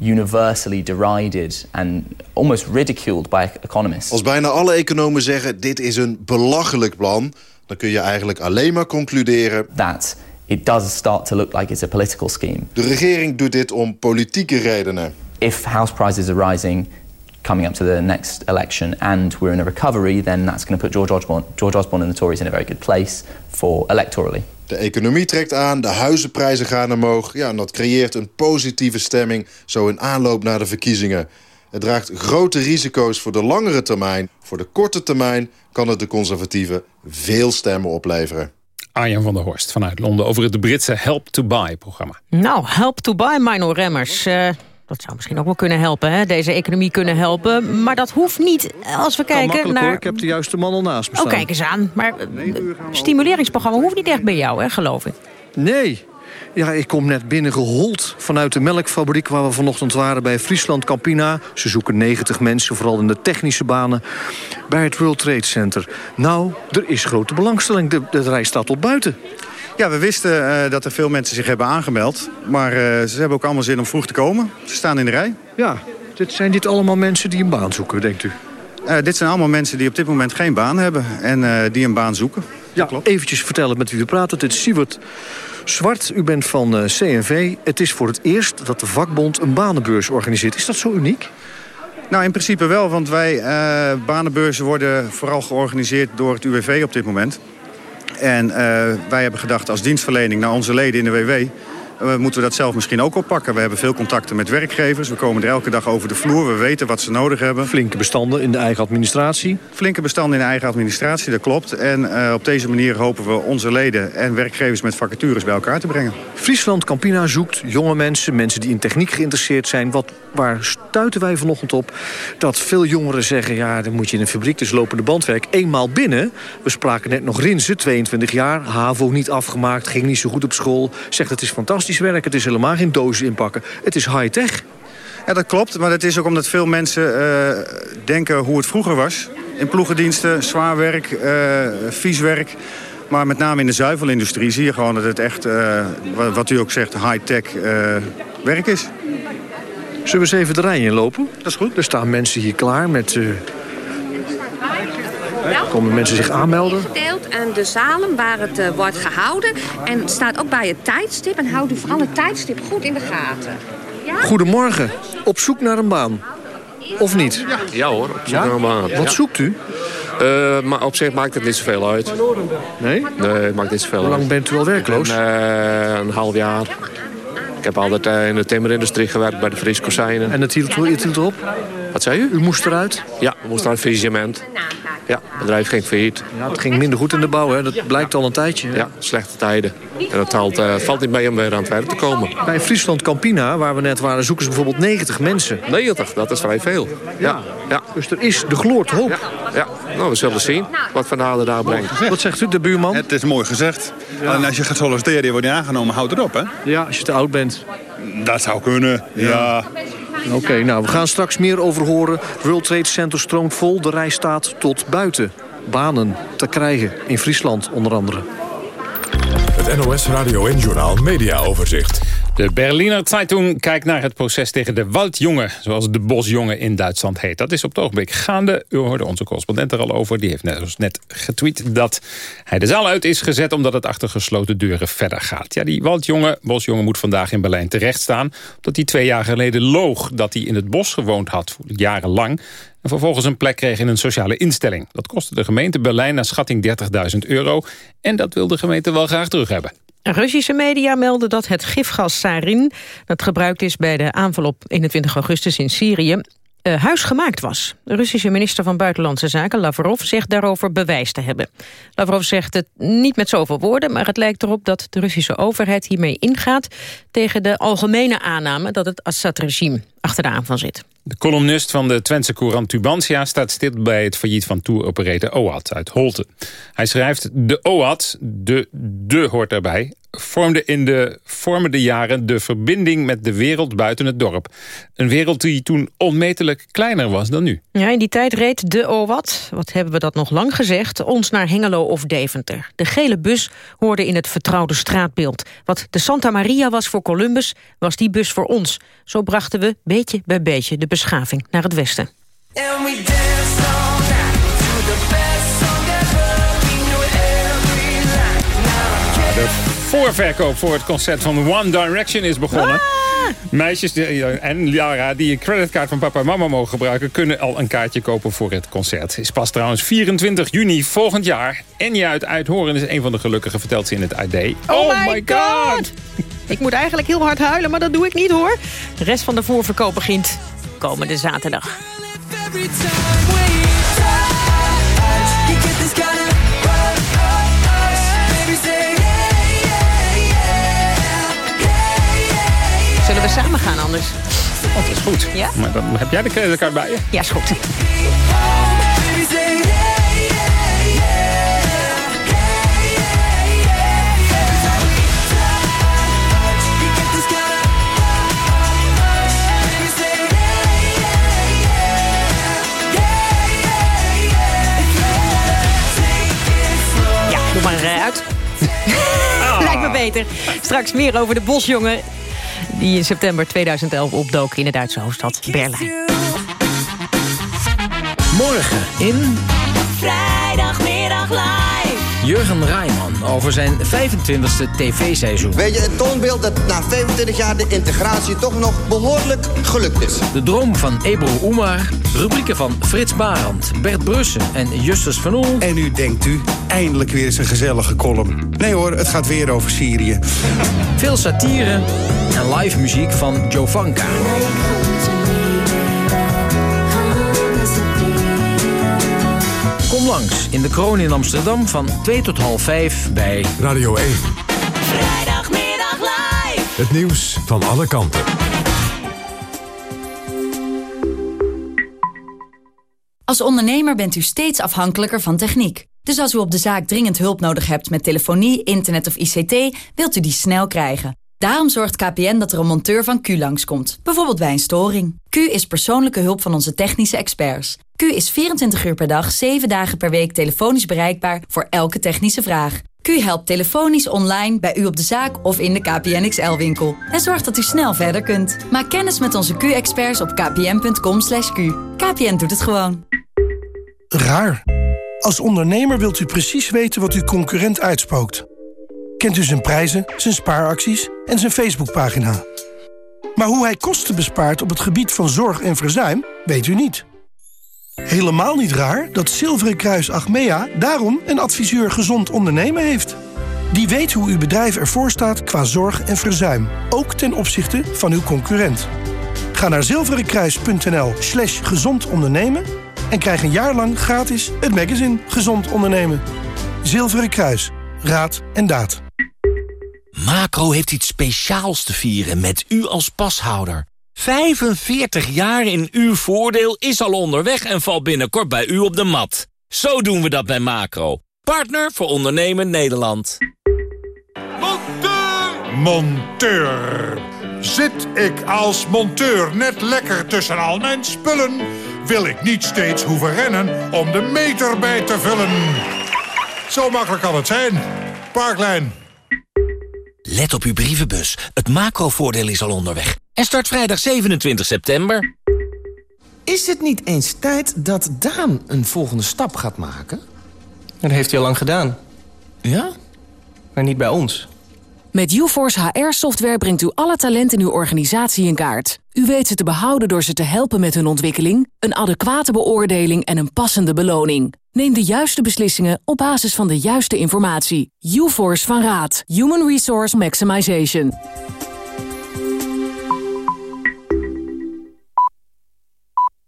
universally derided and almost ridiculed by economists. Als bijna alle economen zeggen dit is een belachelijk plan, dan kun je eigenlijk alleen maar concluderen that it does start to look like it's a political scheme. De regering doet dit om politieke redenen. If house prices are rising coming up to the next election and we're in a recovery, then that's going to put George Osborne, George Osborne and the Tories in a very good place for electorally. De economie trekt aan, de huizenprijzen gaan omhoog. Ja, en dat creëert een positieve stemming, zo in aanloop naar de verkiezingen. Het draagt grote risico's voor de langere termijn. Voor de korte termijn kan het de conservatieven veel stemmen opleveren. Arjan van der Horst vanuit Londen over het Britse Help to Buy-programma. Nou, Help to Buy, Mino Remmers. Uh, dat zou misschien ook wel kunnen helpen, hè? deze economie kunnen helpen. Maar dat hoeft niet als we kijken naar... Hoor. Ik heb de juiste man al naast me staan. Oh, kijk eens aan. Maar het stimuleringsprogramma hoeft niet echt bij jou, hè, geloof ik. Nee. Ja, ik kom net binnen gehold vanuit de melkfabriek... waar we vanochtend waren bij Friesland Campina. Ze zoeken 90 mensen, vooral in de technische banen... bij het World Trade Center. Nou, er is grote belangstelling. De, de rij staat tot buiten. Ja, we wisten uh, dat er veel mensen zich hebben aangemeld. Maar uh, ze hebben ook allemaal zin om vroeg te komen. Ze staan in de rij. Ja, dit, zijn dit allemaal mensen die een baan zoeken, denkt u? Uh, dit zijn allemaal mensen die op dit moment geen baan hebben en die een baan zoeken. Ja, klopt. eventjes vertellen met wie we praten. Dit is Siewert Zwart, u bent van CNV. Het is voor het eerst dat de vakbond een banenbeurs organiseert. Is dat zo uniek? Nou, in principe wel, want wij banenbeurzen worden vooral georganiseerd door het UWV op dit moment. En uh, wij hebben gedacht als dienstverlening naar onze leden in de WW moeten we dat zelf misschien ook oppakken. We hebben veel contacten met werkgevers. We komen er elke dag over de vloer. We weten wat ze nodig hebben. Flinke bestanden in de eigen administratie. Flinke bestanden in de eigen administratie, dat klopt. En uh, op deze manier hopen we onze leden en werkgevers met vacatures bij elkaar te brengen. Friesland Campina zoekt jonge mensen, mensen die in techniek geïnteresseerd zijn. Wat, waar stuiten wij vanochtend op? Dat veel jongeren zeggen, ja, dan moet je in een fabriek, dus lopende bandwerk, eenmaal binnen. We spraken net nog Rinse, 22 jaar, HAVO niet afgemaakt, ging niet zo goed op school. Zegt, het is fantastisch werk. Het is helemaal geen dozen inpakken. Het is high-tech. Ja, dat klopt. Maar dat is ook omdat veel mensen uh, denken hoe het vroeger was. In ploegendiensten, zwaar werk, uh, vies werk. Maar met name in de zuivelindustrie zie je gewoon dat het echt, uh, wat u ook zegt, high-tech werk is. Zullen we eens even de rij inlopen? Dat is goed. Er staan mensen hier klaar met Komen mensen zich aanmelden? Gedeeld aan de zalen waar het uh, wordt gehouden. En staat ook bij het tijdstip. En houdt u vooral het tijdstip goed in de gaten. Ja? Goedemorgen. Op zoek naar een baan. Of niet? Ja, ja hoor, op zoek naar een baan. Wat zoekt u? Uh, maar op zich maakt het niet zoveel uit. Nee? Nee, maakt niet zoveel Hoe lang bent u al werkloos? Ben, uh, een half jaar. Ik heb altijd in de timmerindustrie gewerkt bij de Fries Kozijnen. En het hield, het hield op? Wat zei u? U moest eruit? Ja, we moesten uit faillissement. Ja, het bedrijf ging failliet. Ja, het ging minder goed in de bouw, hè? dat blijkt al een tijdje. Ja, slechte tijden. En dat valt, uh, valt niet mee om weer aan het werk te komen. Bij Friesland Campina, waar we net waren, zoeken ze bijvoorbeeld 90 mensen. 90, dat is vrij veel. Ja. ja. Dus er is de gloort hoop. Ja, ja. nou we zullen zien wat Van Dalen daar brengt. Wat zegt u, de buurman? Het is mooi gezegd. Ja. En als je gaat solliciteren, je wordt niet aangenomen, houd erop hè? Ja, als je te oud bent. Dat zou kunnen, ja. Oké, nou, we gaan straks meer over horen. World Trade Center stroomt vol, de rij staat tot buiten. Banen te krijgen, in Friesland onder andere. Het NOS Radio en Journal Media Overzicht. De Berliner Zeitung kijkt naar het proces tegen de Waldjongen... zoals de Bosjongen in Duitsland heet. Dat is op het ogenblik gaande. U hoorde onze correspondent er al over. Die heeft net, net getweet dat hij de zaal uit is gezet... omdat het achter gesloten deuren verder gaat. Ja, die Waldjongen, Bosjongen, moet vandaag in Berlijn terechtstaan... omdat hij twee jaar geleden loog dat hij in het bos gewoond had... jarenlang en vervolgens een plek kreeg in een sociale instelling. Dat kostte de gemeente Berlijn naar schatting 30.000 euro. En dat wil de gemeente wel graag terug hebben. Russische media melden dat het gifgas sarin... dat gebruikt is bij de aanval op 21 augustus in Syrië... Uh, huisgemaakt was. De Russische minister van Buitenlandse Zaken, Lavrov, zegt daarover bewijs te hebben. Lavrov zegt het niet met zoveel woorden, maar het lijkt erop dat de Russische overheid hiermee ingaat tegen de algemene aanname dat het Assad-regime achter de aanval zit. De columnist van de Twentse courant Tubantia staat stil bij het failliet van tour-operator OAT uit Holte. Hij schrijft, de OAT, de de hoort erbij, vormde in de vormende jaren de verbinding met de wereld buiten het dorp. Een wereld die toen onmetelijk kleiner was dan nu. Ja, in die tijd reed de OWAT, wat hebben we dat nog lang gezegd... ons naar Hengelo of Deventer. De gele bus hoorde in het vertrouwde straatbeeld. Wat de Santa Maria was voor Columbus, was die bus voor ons. Zo brachten we beetje bij beetje de beschaving naar het westen. voorverkoop voor het concert van One Direction is begonnen. Ah! Meisjes en Lara die een creditcard van papa en mama mogen gebruiken... kunnen al een kaartje kopen voor het concert. Is pas trouwens 24 juni volgend jaar. En je uit Uithoren is een van de gelukkigen, vertelt ze in het ID. Oh, my god! Ik moet eigenlijk heel hard huilen, maar dat doe ik niet hoor. De rest van de voorverkoop begint komende zaterdag. Zullen we samen gaan anders? Oh, dat is goed. Ja? Maar dan heb jij de creditcard bij je? Ja, is goed. Straks meer over de bosjongen die in september 2011 opdook in de Duitse hoofdstad Berlijn. Morgen in... Vrijdagmiddag live. Jurgen Rijman over zijn 25e tv-seizoen. Weet je, het toonbeeld dat na 25 jaar de integratie toch nog behoorlijk gelukt is. De droom van Ebro Oemar, rubrieken van Frits Barend, Bert Brussen en Justus van Oel. En nu denkt u, eindelijk weer eens een gezellige column. Nee hoor, het gaat weer over Syrië. Veel satire en live muziek van Jovanka. Kom langs in de Kroon in Amsterdam van 2 tot half 5 bij Radio 1. Vrijdagmiddag live. Het nieuws van alle kanten. Als ondernemer bent u steeds afhankelijker van techniek. Dus als u op de zaak dringend hulp nodig hebt met telefonie, internet of ICT... wilt u die snel krijgen. Daarom zorgt KPN dat er een monteur van Q langskomt. Bijvoorbeeld bij een storing. Q is persoonlijke hulp van onze technische experts. Q is 24 uur per dag, 7 dagen per week telefonisch bereikbaar voor elke technische vraag. Q helpt telefonisch online bij u op de zaak of in de KPN XL-winkel. En zorgt dat u snel verder kunt. Maak kennis met onze Q-experts op kpn.com. /q. KPN doet het gewoon. Raar. Als ondernemer wilt u precies weten wat uw concurrent uitspookt. Kent u zijn prijzen, zijn spaaracties en zijn Facebookpagina. Maar hoe hij kosten bespaart op het gebied van zorg en verzuim, weet u niet. Helemaal niet raar dat Zilveren Kruis Achmea daarom een adviseur gezond ondernemen heeft. Die weet hoe uw bedrijf ervoor staat qua zorg en verzuim, ook ten opzichte van uw concurrent. Ga naar zilverenkruis.nl slash gezond ondernemen en krijg een jaar lang gratis het magazine Gezond Ondernemen. Zilveren Kruis. Raad en daad. Macro heeft iets speciaals te vieren met u als pashouder. 45 jaar in uw voordeel is al onderweg en valt binnenkort bij u op de mat. Zo doen we dat bij Macro. Partner voor ondernemen Nederland. Monteur! Monteur! Zit ik als monteur net lekker tussen al mijn spullen... wil ik niet steeds hoeven rennen om de meter bij te vullen. Zo makkelijk kan het zijn. Parklijn. Let op uw brievenbus. Het macrovoordeel is al onderweg. En start vrijdag 27 september. Is het niet eens tijd dat Daan een volgende stap gaat maken? Dat heeft hij al lang gedaan. Ja? Maar niet bij ons. Met UForce HR-software brengt u alle talent in uw organisatie in kaart. U weet ze te behouden door ze te helpen met hun ontwikkeling... een adequate beoordeling en een passende beloning. Neem de juiste beslissingen op basis van de juiste informatie. UForce van Raad. Human Resource Maximization.